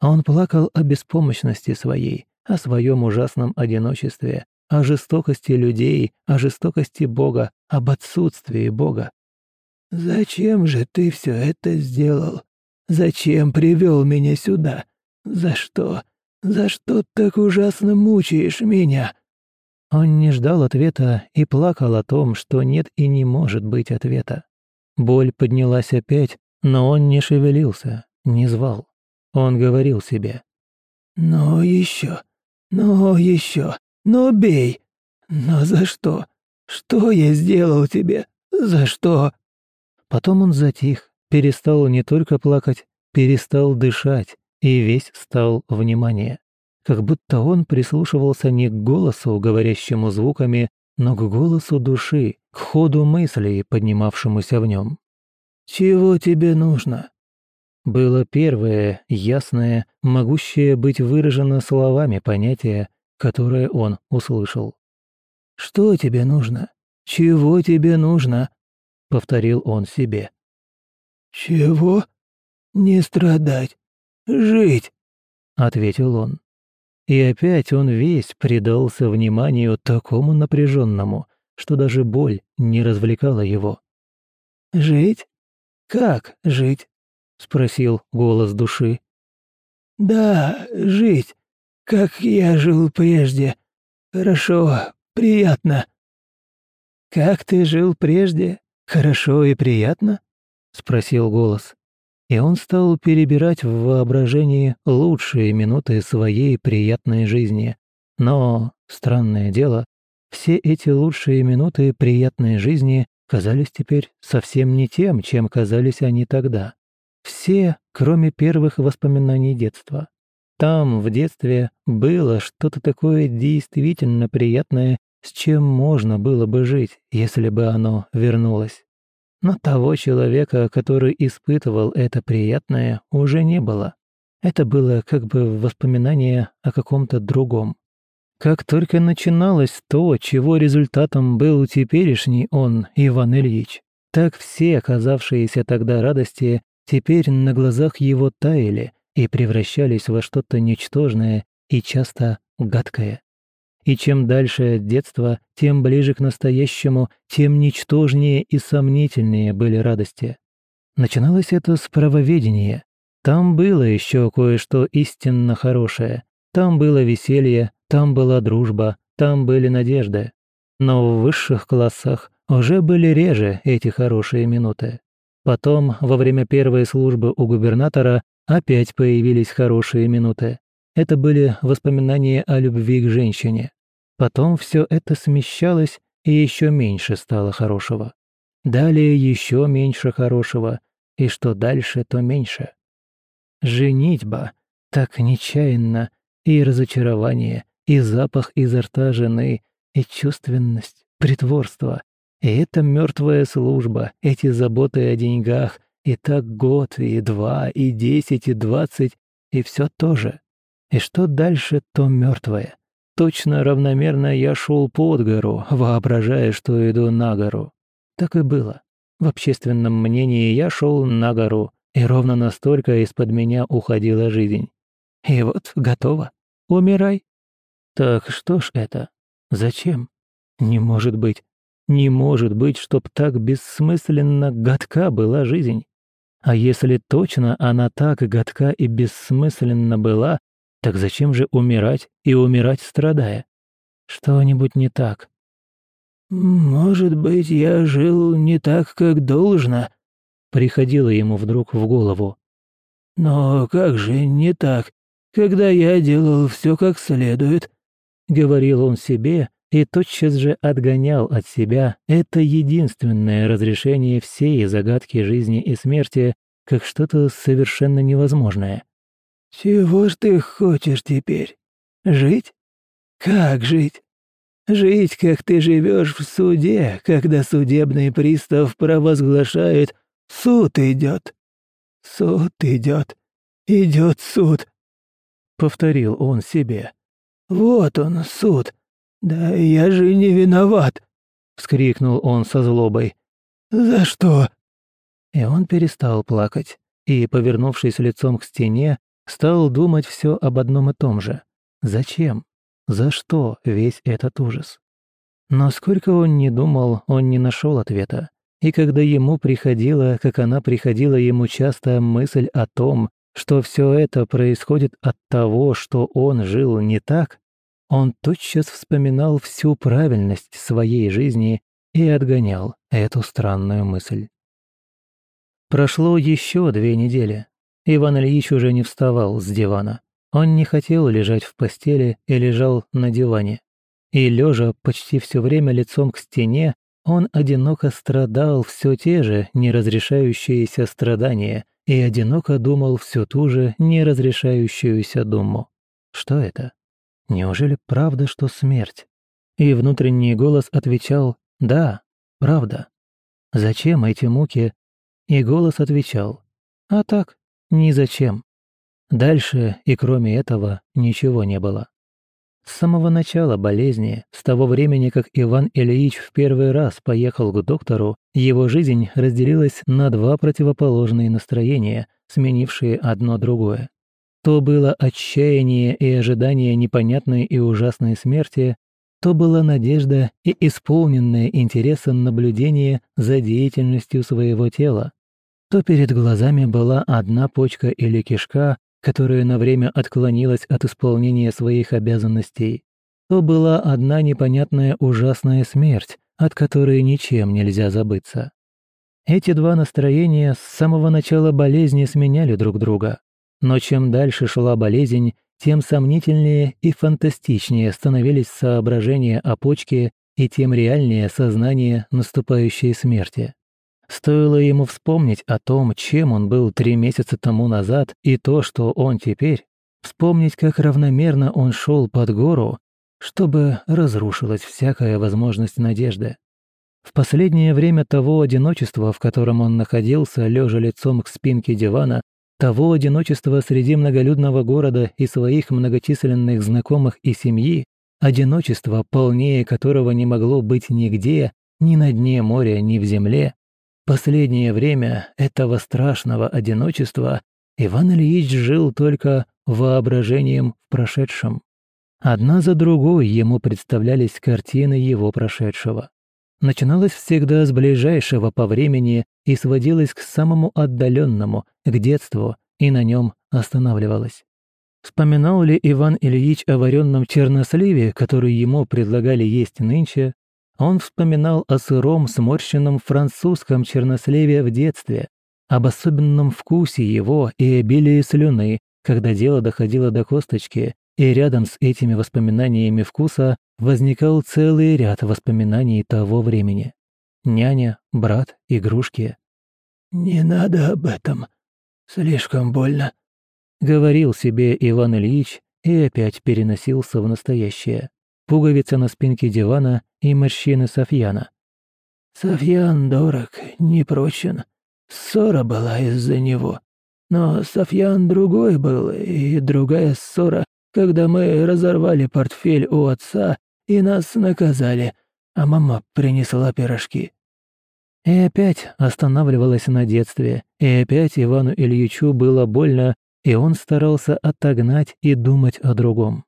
Он плакал о беспомощности своей, о своем ужасном одиночестве, о жестокости людей, о жестокости Бога, об отсутствии Бога. «Зачем же ты все это сделал? Зачем привел меня сюда? За что? За что так ужасно мучаешь меня?» Он не ждал ответа и плакал о том, что нет и не может быть ответа. Боль поднялась опять, но он не шевелился, не звал. Он говорил себе. «Ну еще, ну еще, ну бей! Но за что? Что я сделал тебе? За что?» Потом он затих, перестал не только плакать, перестал дышать, и весь стал внимание как будто он прислушивался не к голосу, говорящему звуками, но к голосу души, к ходу мыслей, поднимавшемуся в нем. «Чего тебе нужно?» Было первое, ясное, могущее быть выражено словами понятие, которое он услышал. «Что тебе нужно? Чего тебе нужно?» — повторил он себе. «Чего? Не страдать. Жить!» — ответил он. И опять он весь предался вниманию такому напряженному, что даже боль не развлекала его. «Жить? Как жить?» — спросил голос души. «Да, жить, как я жил прежде. Хорошо, приятно». «Как ты жил прежде? Хорошо и приятно?» — спросил голос и он стал перебирать в воображении лучшие минуты своей приятной жизни. Но, странное дело, все эти лучшие минуты приятной жизни казались теперь совсем не тем, чем казались они тогда. Все, кроме первых воспоминаний детства. Там, в детстве, было что-то такое действительно приятное, с чем можно было бы жить, если бы оно вернулось. Но того человека, который испытывал это приятное, уже не было. Это было как бы воспоминание о каком-то другом. Как только начиналось то, чего результатом был теперешний он, Иван Ильич, так все оказавшиеся тогда радости теперь на глазах его таяли и превращались во что-то ничтожное и часто гадкое. И чем дальше от детства, тем ближе к настоящему, тем ничтожнее и сомнительнее были радости. Начиналось это с правоведения. Там было еще кое-что истинно хорошее. Там было веселье, там была дружба, там были надежды. Но в высших классах уже были реже эти хорошие минуты. Потом, во время первой службы у губернатора, опять появились хорошие минуты. Это были воспоминания о любви к женщине. Потом все это смещалось, и еще меньше стало хорошего. далее еще меньше хорошего, и что дальше, то меньше. Женитьба так нечаянно, и разочарование, и запах изо рта жены, и чувственность, притворство, и эта мертвая служба, эти заботы о деньгах, и так год, и два, и десять, и двадцать, и все то же. И что дальше, то мертвое. Точно равномерно я шел под гору, воображая, что иду на гору. Так и было. В общественном мнении я шел на гору, и ровно настолько из-под меня уходила жизнь. И вот готово. Умирай. Так что ж это? Зачем? Не может быть. Не может быть, чтоб так бессмысленно гадка была жизнь. А если точно она так гадка и бессмысленно была, так зачем же умирать и умирать страдая? Что-нибудь не так. «Может быть, я жил не так, как должно», — приходило ему вдруг в голову. «Но как же не так, когда я делал все как следует?» — говорил он себе и тотчас же отгонял от себя это единственное разрешение всей загадки жизни и смерти как что-то совершенно невозможное. «Чего ж ты хочешь теперь? Жить? Как жить? Жить, как ты живешь в суде, когда судебный пристав провозглашает «Суд идет». «Суд идет. Идет суд», — повторил он себе. «Вот он, суд. Да я же не виноват», — вскрикнул он со злобой. «За что?» И он перестал плакать и, повернувшись лицом к стене, Стал думать все об одном и том же. Зачем? За что весь этот ужас? Но сколько он не думал, он не нашел ответа. И когда ему приходила, как она приходила ему часто, мысль о том, что все это происходит от того, что он жил не так, он тотчас вспоминал всю правильность своей жизни и отгонял эту странную мысль. Прошло еще две недели, Иван Ильич уже не вставал с дивана. Он не хотел лежать в постели и лежал на диване. И лежа почти все время лицом к стене, он одиноко страдал все те же неразрешающиеся страдания и одиноко думал всю ту же неразрешающуюся думу. Что это? Неужели правда, что смерть? И внутренний голос отвечал «Да, правда». Зачем эти муки? И голос отвечал «А так, ни зачем. Дальше и кроме этого ничего не было. С самого начала болезни, с того времени, как Иван Ильич в первый раз поехал к доктору, его жизнь разделилась на два противоположные настроения, сменившие одно другое. То было отчаяние и ожидание непонятной и ужасной смерти, то была надежда и исполненное интересом наблюдение за деятельностью своего тела, то перед глазами была одна почка или кишка, которая на время отклонилась от исполнения своих обязанностей, то была одна непонятная ужасная смерть, от которой ничем нельзя забыться. Эти два настроения с самого начала болезни сменяли друг друга, но чем дальше шла болезнь, тем сомнительнее и фантастичнее становились соображения о почке и тем реальнее сознание наступающей смерти. Стоило ему вспомнить о том, чем он был три месяца тому назад, и то, что он теперь, вспомнить, как равномерно он шел под гору, чтобы разрушилась всякая возможность надежды. В последнее время того одиночества, в котором он находился, лежа лицом к спинке дивана, того одиночества среди многолюдного города и своих многочисленных знакомых и семьи, одиночества, полнее которого не могло быть нигде, ни на дне моря, ни в земле, Последнее время этого страшного одиночества Иван Ильич жил только воображением в прошедшем. Одна за другой ему представлялись картины его прошедшего. Начиналось всегда с ближайшего по времени и сводилось к самому отдаленному, к детству, и на нем останавливалось. Вспоминал ли Иван Ильич о вареном черносливе, который ему предлагали есть нынче, он вспоминал о сыром, сморщенном французском черносливе в детстве, об особенном вкусе его и обилии слюны, когда дело доходило до косточки, и рядом с этими воспоминаниями вкуса возникал целый ряд воспоминаний того времени. няня, брат, игрушки. «Не надо об этом. Слишком больно», — говорил себе Иван Ильич и опять переносился в настоящее. Пуговица на спинке дивана и морщины Софьяна. «Софьян дорог, непрочен. Ссора была из-за него. Но Софьян другой был, и другая ссора, когда мы разорвали портфель у отца и нас наказали, а мама принесла пирожки. И опять останавливалась на детстве, и опять Ивану Ильичу было больно, и он старался отогнать и думать о другом.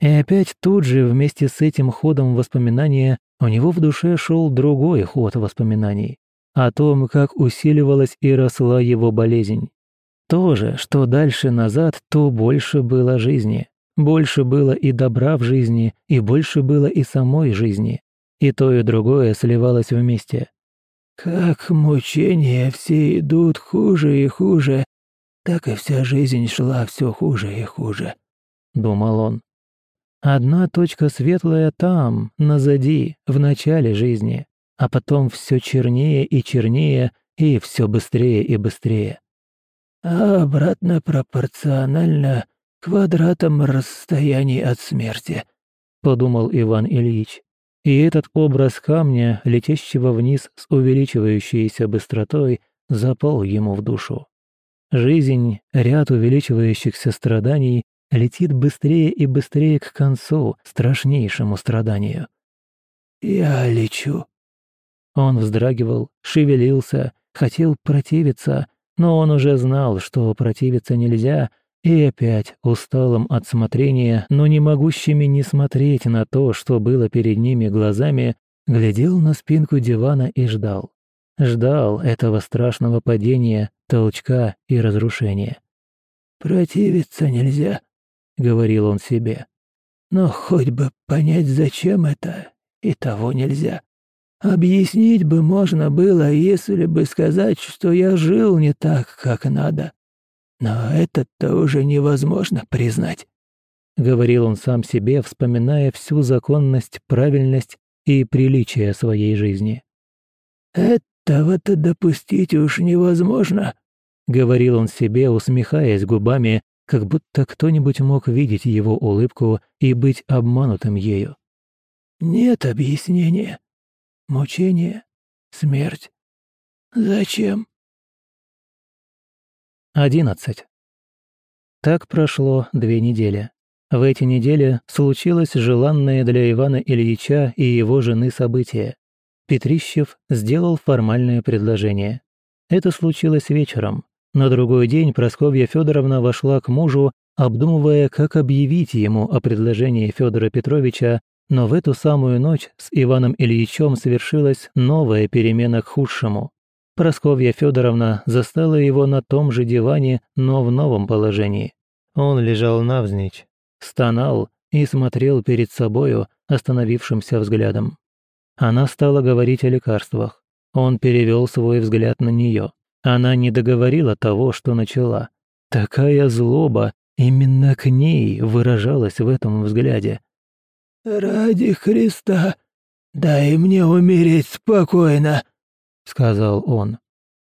И опять тут же вместе с этим ходом воспоминания у него в душе шел другой ход воспоминаний о том, как усиливалась и росла его болезнь. То же, что дальше назад, то больше было жизни. Больше было и добра в жизни, и больше было и самой жизни. И то, и другое сливалось вместе. Как мучения все идут хуже и хуже, так и вся жизнь шла все хуже и хуже, думал он. Одна точка светлая там, назади, в начале жизни, а потом все чернее и чернее, и все быстрее и быстрее. А обратно пропорционально квадратам расстояний от смерти», — подумал Иван Ильич. И этот образ камня, летящего вниз с увеличивающейся быстротой, запал ему в душу. Жизнь, ряд увеличивающихся страданий, летит быстрее и быстрее к концу, страшнейшему страданию. «Я лечу». Он вздрагивал, шевелился, хотел противиться, но он уже знал, что противиться нельзя, и опять, усталым от смотрения, но не могущими не смотреть на то, что было перед ними глазами, глядел на спинку дивана и ждал. Ждал этого страшного падения, толчка и разрушения. «Противиться нельзя», — говорил он себе. «Но хоть бы понять, зачем это, и того нельзя. Объяснить бы можно было, если бы сказать, что я жил не так, как надо. Но это-то уже невозможно признать. Говорил он сам себе, вспоминая всю законность, правильность и приличие своей жизни. «Этого-то допустить уж невозможно», — говорил он себе, усмехаясь губами, как будто кто-нибудь мог видеть его улыбку и быть обманутым ею. «Нет объяснения. Мучение, смерть. Зачем?» 11. Так прошло две недели. В эти недели случилось желанное для Ивана Ильича и его жены событие. Петрищев сделал формальное предложение. Это случилось вечером. На другой день Просковья Федоровна вошла к мужу, обдумывая, как объявить ему о предложении Федора Петровича, но в эту самую ночь с Иваном Ильичем совершилась новая перемена к худшему. Просковья Федоровна застала его на том же диване, но в новом положении. Он лежал навзничь, стонал и смотрел перед собою остановившимся взглядом. Она стала говорить о лекарствах. Он перевел свой взгляд на нее. Она не договорила того, что начала. Такая злоба именно к ней выражалась в этом взгляде. «Ради Христа, дай мне умереть спокойно», сказал он.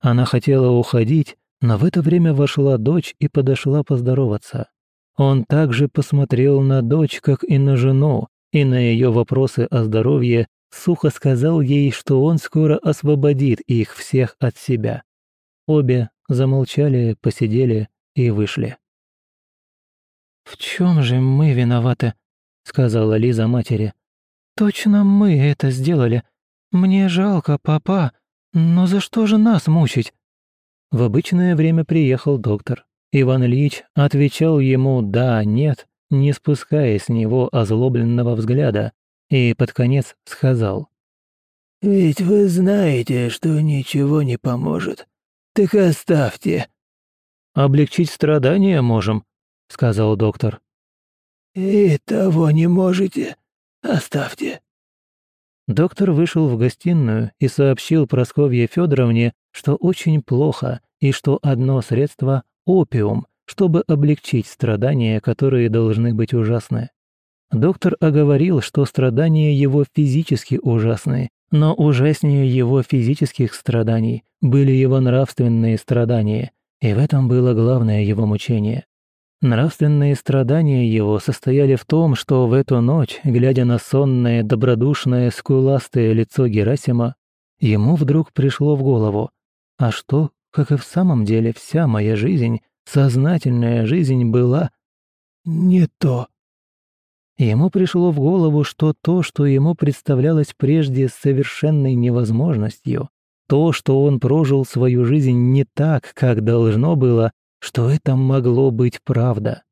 Она хотела уходить, но в это время вошла дочь и подошла поздороваться. Он также посмотрел на дочь, как и на жену, и на ее вопросы о здоровье сухо сказал ей, что он скоро освободит их всех от себя. Обе замолчали, посидели и вышли. «В чем же мы виноваты?» — сказала Лиза матери. «Точно мы это сделали. Мне жалко папа, но за что же нас мучить? В обычное время приехал доктор. Иван Ильич отвечал ему «да», «нет», не спуская с него озлобленного взгляда, и под конец сказал. «Ведь вы знаете, что ничего не поможет. Так оставьте». «Облегчить страдания можем», — сказал доктор. «И того не можете. Оставьте». Доктор вышел в гостиную и сообщил Просковье Федоровне, что очень плохо и что одно средство – опиум, чтобы облегчить страдания, которые должны быть ужасны. Доктор оговорил, что страдания его физически ужасны, Но ужаснее его физических страданий были его нравственные страдания, и в этом было главное его мучение. Нравственные страдания его состояли в том, что в эту ночь, глядя на сонное, добродушное, скуластое лицо Герасима, ему вдруг пришло в голову, а что, как и в самом деле вся моя жизнь, сознательная жизнь была не то. Ему пришло в голову, что то, что ему представлялось прежде совершенной невозможностью, то, что он прожил свою жизнь не так, как должно было, что это могло быть правда.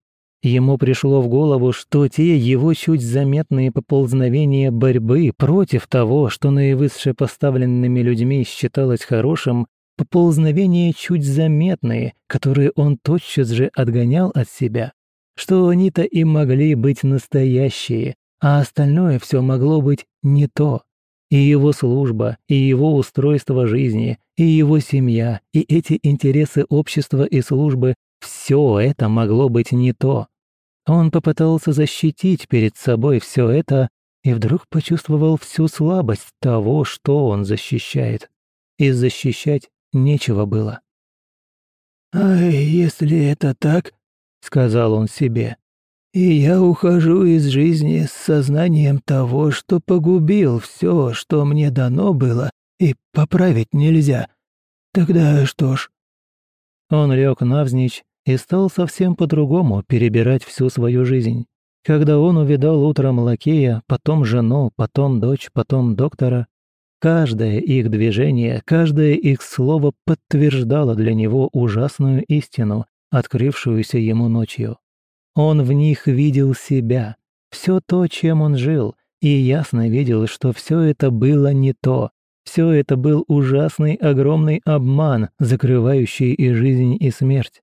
Ему пришло в голову, что те его чуть заметные поползновения борьбы против того, что наивысше поставленными людьми считалось хорошим, поползновения чуть заметные, которые он тотчас же отгонял от себя, что они-то и могли быть настоящие, а остальное все могло быть не то. И его служба, и его устройство жизни, и его семья, и эти интересы общества и службы – все это могло быть не то. Он попытался защитить перед собой все это и вдруг почувствовал всю слабость того, что он защищает. И защищать нечего было. «А если это так, — сказал он себе. «И я ухожу из жизни с сознанием того, что погубил все, что мне дано было, и поправить нельзя. Тогда что ж?» Он лег навзничь и стал совсем по-другому перебирать всю свою жизнь. Когда он увидал утром лакея, потом жену, потом дочь, потом доктора, каждое их движение, каждое их слово подтверждало для него ужасную истину, открывшуюся ему ночью. Он в них видел себя, все то, чем он жил, и ясно видел, что все это было не то. Все это был ужасный огромный обман, закрывающий и жизнь, и смерть.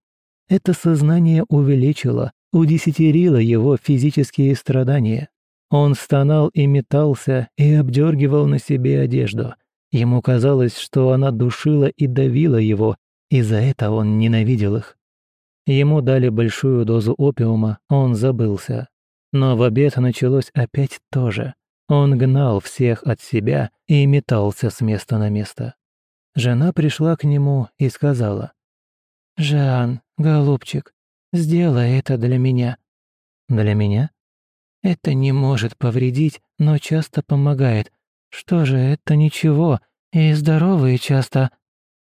Это сознание увеличило, удесятерило его физические страдания. Он стонал и метался, и обдергивал на себе одежду. Ему казалось, что она душила и давила его, и за это он ненавидел их. Ему дали большую дозу опиума, он забылся. Но в обед началось опять то же. Он гнал всех от себя и метался с места на место. Жена пришла к нему и сказала. «Жан, голубчик, сделай это для меня». «Для меня?» «Это не может повредить, но часто помогает. Что же, это ничего, и здоровые часто...»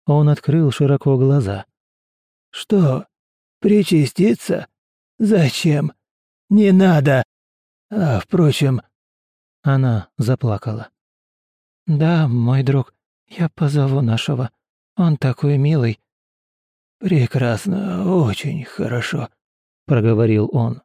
Он открыл широко глаза. «Что, Причаститься? Зачем? Не надо. А, впрочем...» Она заплакала. «Да, мой друг, я позову нашего. Он такой милый». «Прекрасно, очень хорошо», — проговорил он.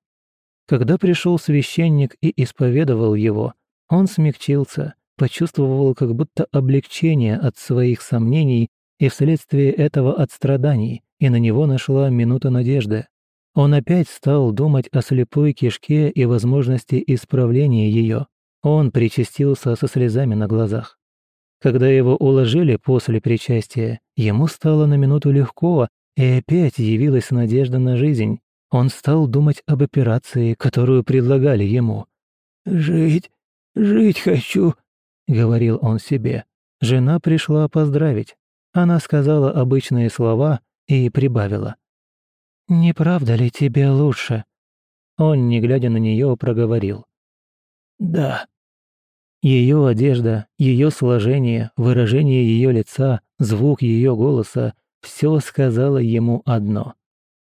Когда пришел священник и исповедовал его, он смягчился, почувствовал как будто облегчение от своих сомнений и вследствие этого от страданий, и на него нашла минута надежды. Он опять стал думать о слепой кишке и возможности исправления ее. Он причастился со слезами на глазах. Когда его уложили после причастия, ему стало на минуту легко, и опять явилась надежда на жизнь. Он стал думать об операции, которую предлагали ему. «Жить, жить хочу», — говорил он себе. Жена пришла поздравить. Она сказала обычные слова, и прибавила. «Не правда ли тебе лучше?» Он, не глядя на нее, проговорил. «Да». Ее одежда, ее сложение, выражение ее лица, звук ее голоса — все сказала ему одно.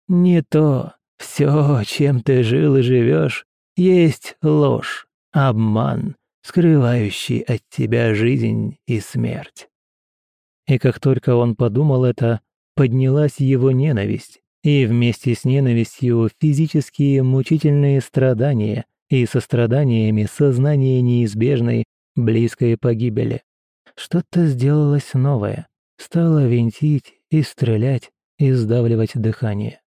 «Не то. Все, чем ты жил и живешь, есть ложь, обман, скрывающий от тебя жизнь и смерть». И как только он подумал это, поднялась его ненависть, и вместе с ненавистью физические мучительные страдания и со страданиями сознание неизбежной, близкой погибели. Что-то сделалось новое, стало винтить и стрелять и сдавливать дыхание.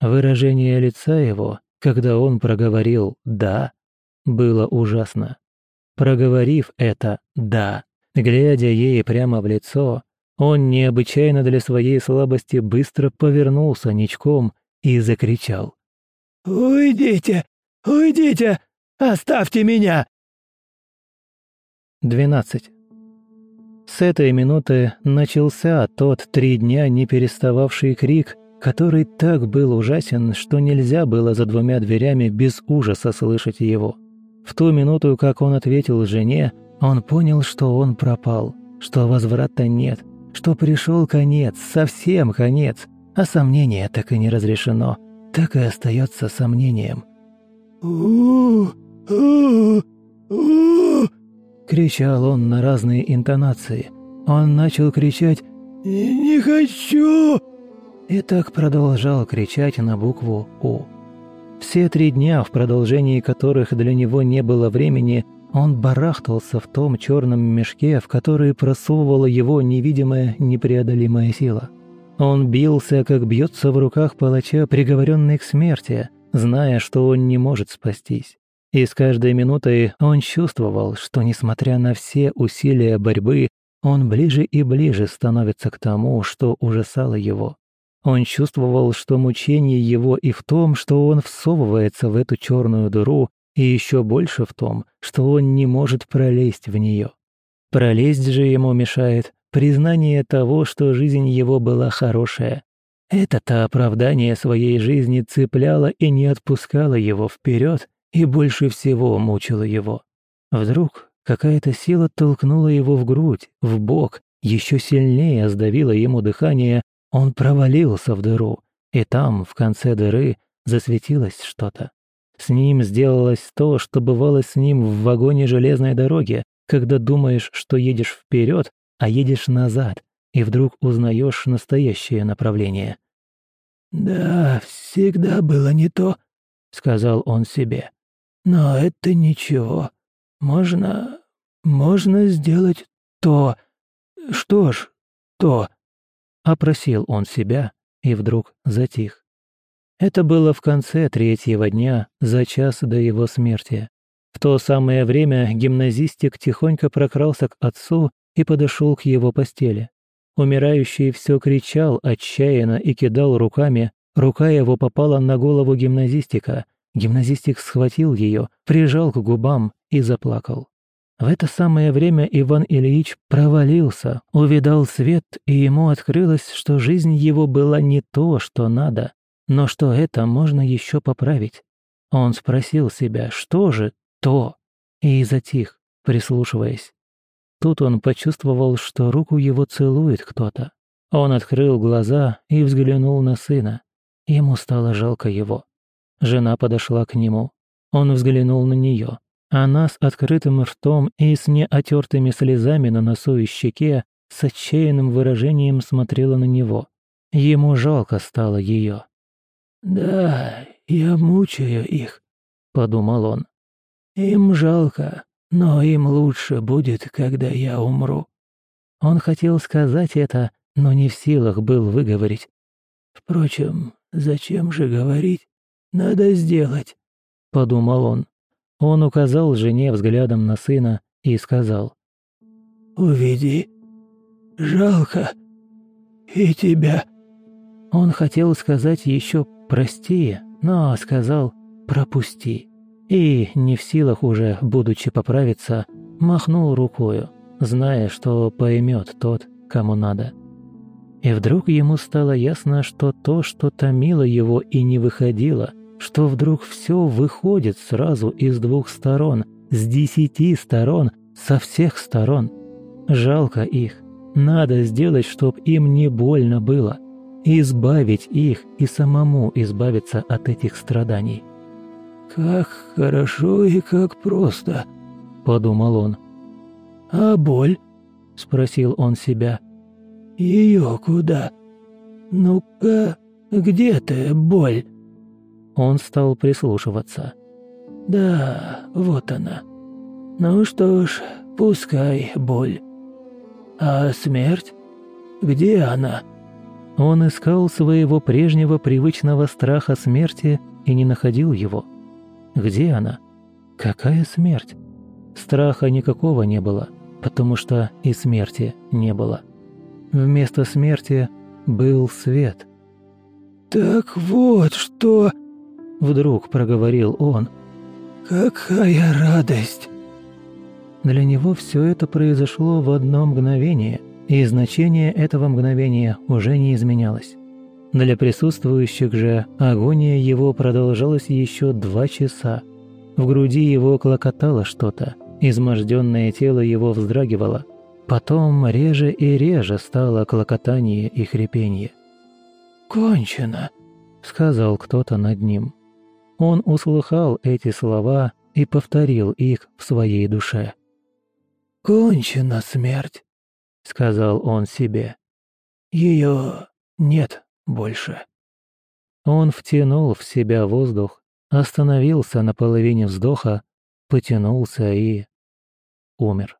Выражение лица его, когда он проговорил «да», было ужасно. Проговорив это «да», глядя ей прямо в лицо, он необычайно для своей слабости быстро повернулся ничком и закричал. «Уйдите! Уйдите! Оставьте меня!» 12. С этой минуты начался тот три дня не перестававший крик, который так был ужасен, что нельзя было за двумя дверями без ужаса слышать его. В ту минуту, как он ответил жене, он понял, что он пропал, что возврата нет, что пришел конец, совсем конец, а сомнение так и не разрешено, так и остается сомнением. Кричал он на разные интонации. Он начал кричать «Не хочу!» И так продолжал кричать на букву «У». Все три дня, в продолжении которых для него не было времени, он барахтался в том черном мешке, в который просовывала его невидимая непреодолимая сила. Он бился, как бьется в руках палача, приговоренный к смерти, зная, что он не может спастись. И с каждой минутой он чувствовал, что, несмотря на все усилия борьбы, он ближе и ближе становится к тому, что ужасало его. Он чувствовал, что мучение его и в том, что он всовывается в эту черную дыру, и еще больше в том, что он не может пролезть в нее. Пролезть же ему мешает признание того, что жизнь его была хорошая. Это-то оправдание своей жизни цепляло и не отпускало его вперед и больше всего мучило его. Вдруг какая-то сила толкнула его в грудь, в бок, еще сильнее сдавила ему дыхание, он провалился в дыру, и там, в конце дыры, засветилось что-то. С ним сделалось то, что бывало с ним в вагоне железной дороги, когда думаешь, что едешь вперед, а едешь назад, и вдруг узнаешь настоящее направление. «Да, всегда было не то», — сказал он себе. Но это ничего. Можно... можно сделать то. Что ж, то. Опросил он себя и вдруг затих. Это было в конце третьего дня, за час до его смерти. В то самое время гимназистик тихонько прокрался к отцу и подошел к его постели. Умирающий все кричал отчаянно и кидал руками, рука его попала на голову гимназистика, Гимназистик схватил ее, прижал к губам и заплакал. В это самое время Иван Ильич провалился, увидал свет, и ему открылось, что жизнь его была не то, что надо, но что это можно еще поправить. Он спросил себя, что же то, и затих, прислушиваясь. Тут он почувствовал, что руку его целует кто-то. Он открыл глаза и взглянул на сына. Ему стало жалко его. Жена подошла к нему. Он взглянул на нее. Она с открытым ртом и с неотертыми слезами на носу и щеке с отчаянным выражением смотрела на него. Ему жалко стало ее. «Да, я мучаю их», — подумал он. «Им жалко, но им лучше будет, когда я умру». Он хотел сказать это, но не в силах был выговорить. «Впрочем, зачем же говорить? надо сделать», — подумал он. Он указал жене взглядом на сына и сказал. «Уведи. Жалко. И тебя». Он хотел сказать еще «прости», но сказал «пропусти». И, не в силах уже, будучи поправиться, махнул рукою, зная, что поймет тот, кому надо. И вдруг ему стало ясно, что то, что томило его и не выходило, что вдруг все выходит сразу из двух сторон, с десяти сторон, со всех сторон. Жалко их. Надо сделать, чтоб им не больно было. Избавить их и самому избавиться от этих страданий. «Как хорошо и как просто», — подумал он. «А боль?» — спросил он себя. «Ее куда? Ну-ка, где ты, боль?» Он стал прислушиваться. «Да, вот она. Ну что ж, пускай боль. А смерть? Где она?» Он искал своего прежнего привычного страха смерти и не находил его. Где она? Какая смерть? Страха никакого не было, потому что и смерти не было. Вместо смерти был свет. «Так вот что...» Вдруг проговорил он. «Какая радость!» Для него все это произошло в одно мгновение, и значение этого мгновения уже не изменялось. Для присутствующих же агония его продолжалась еще два часа. В груди его клокотало что-то, изможденное тело его вздрагивало. Потом реже и реже стало клокотание и хрипенье. «Кончено», — сказал кто-то над ним. Он услыхал эти слова и повторил их в своей душе. «Кончена смерть», — сказал он себе. «Ее нет больше». Он втянул в себя воздух, остановился на половине вздоха, потянулся и умер.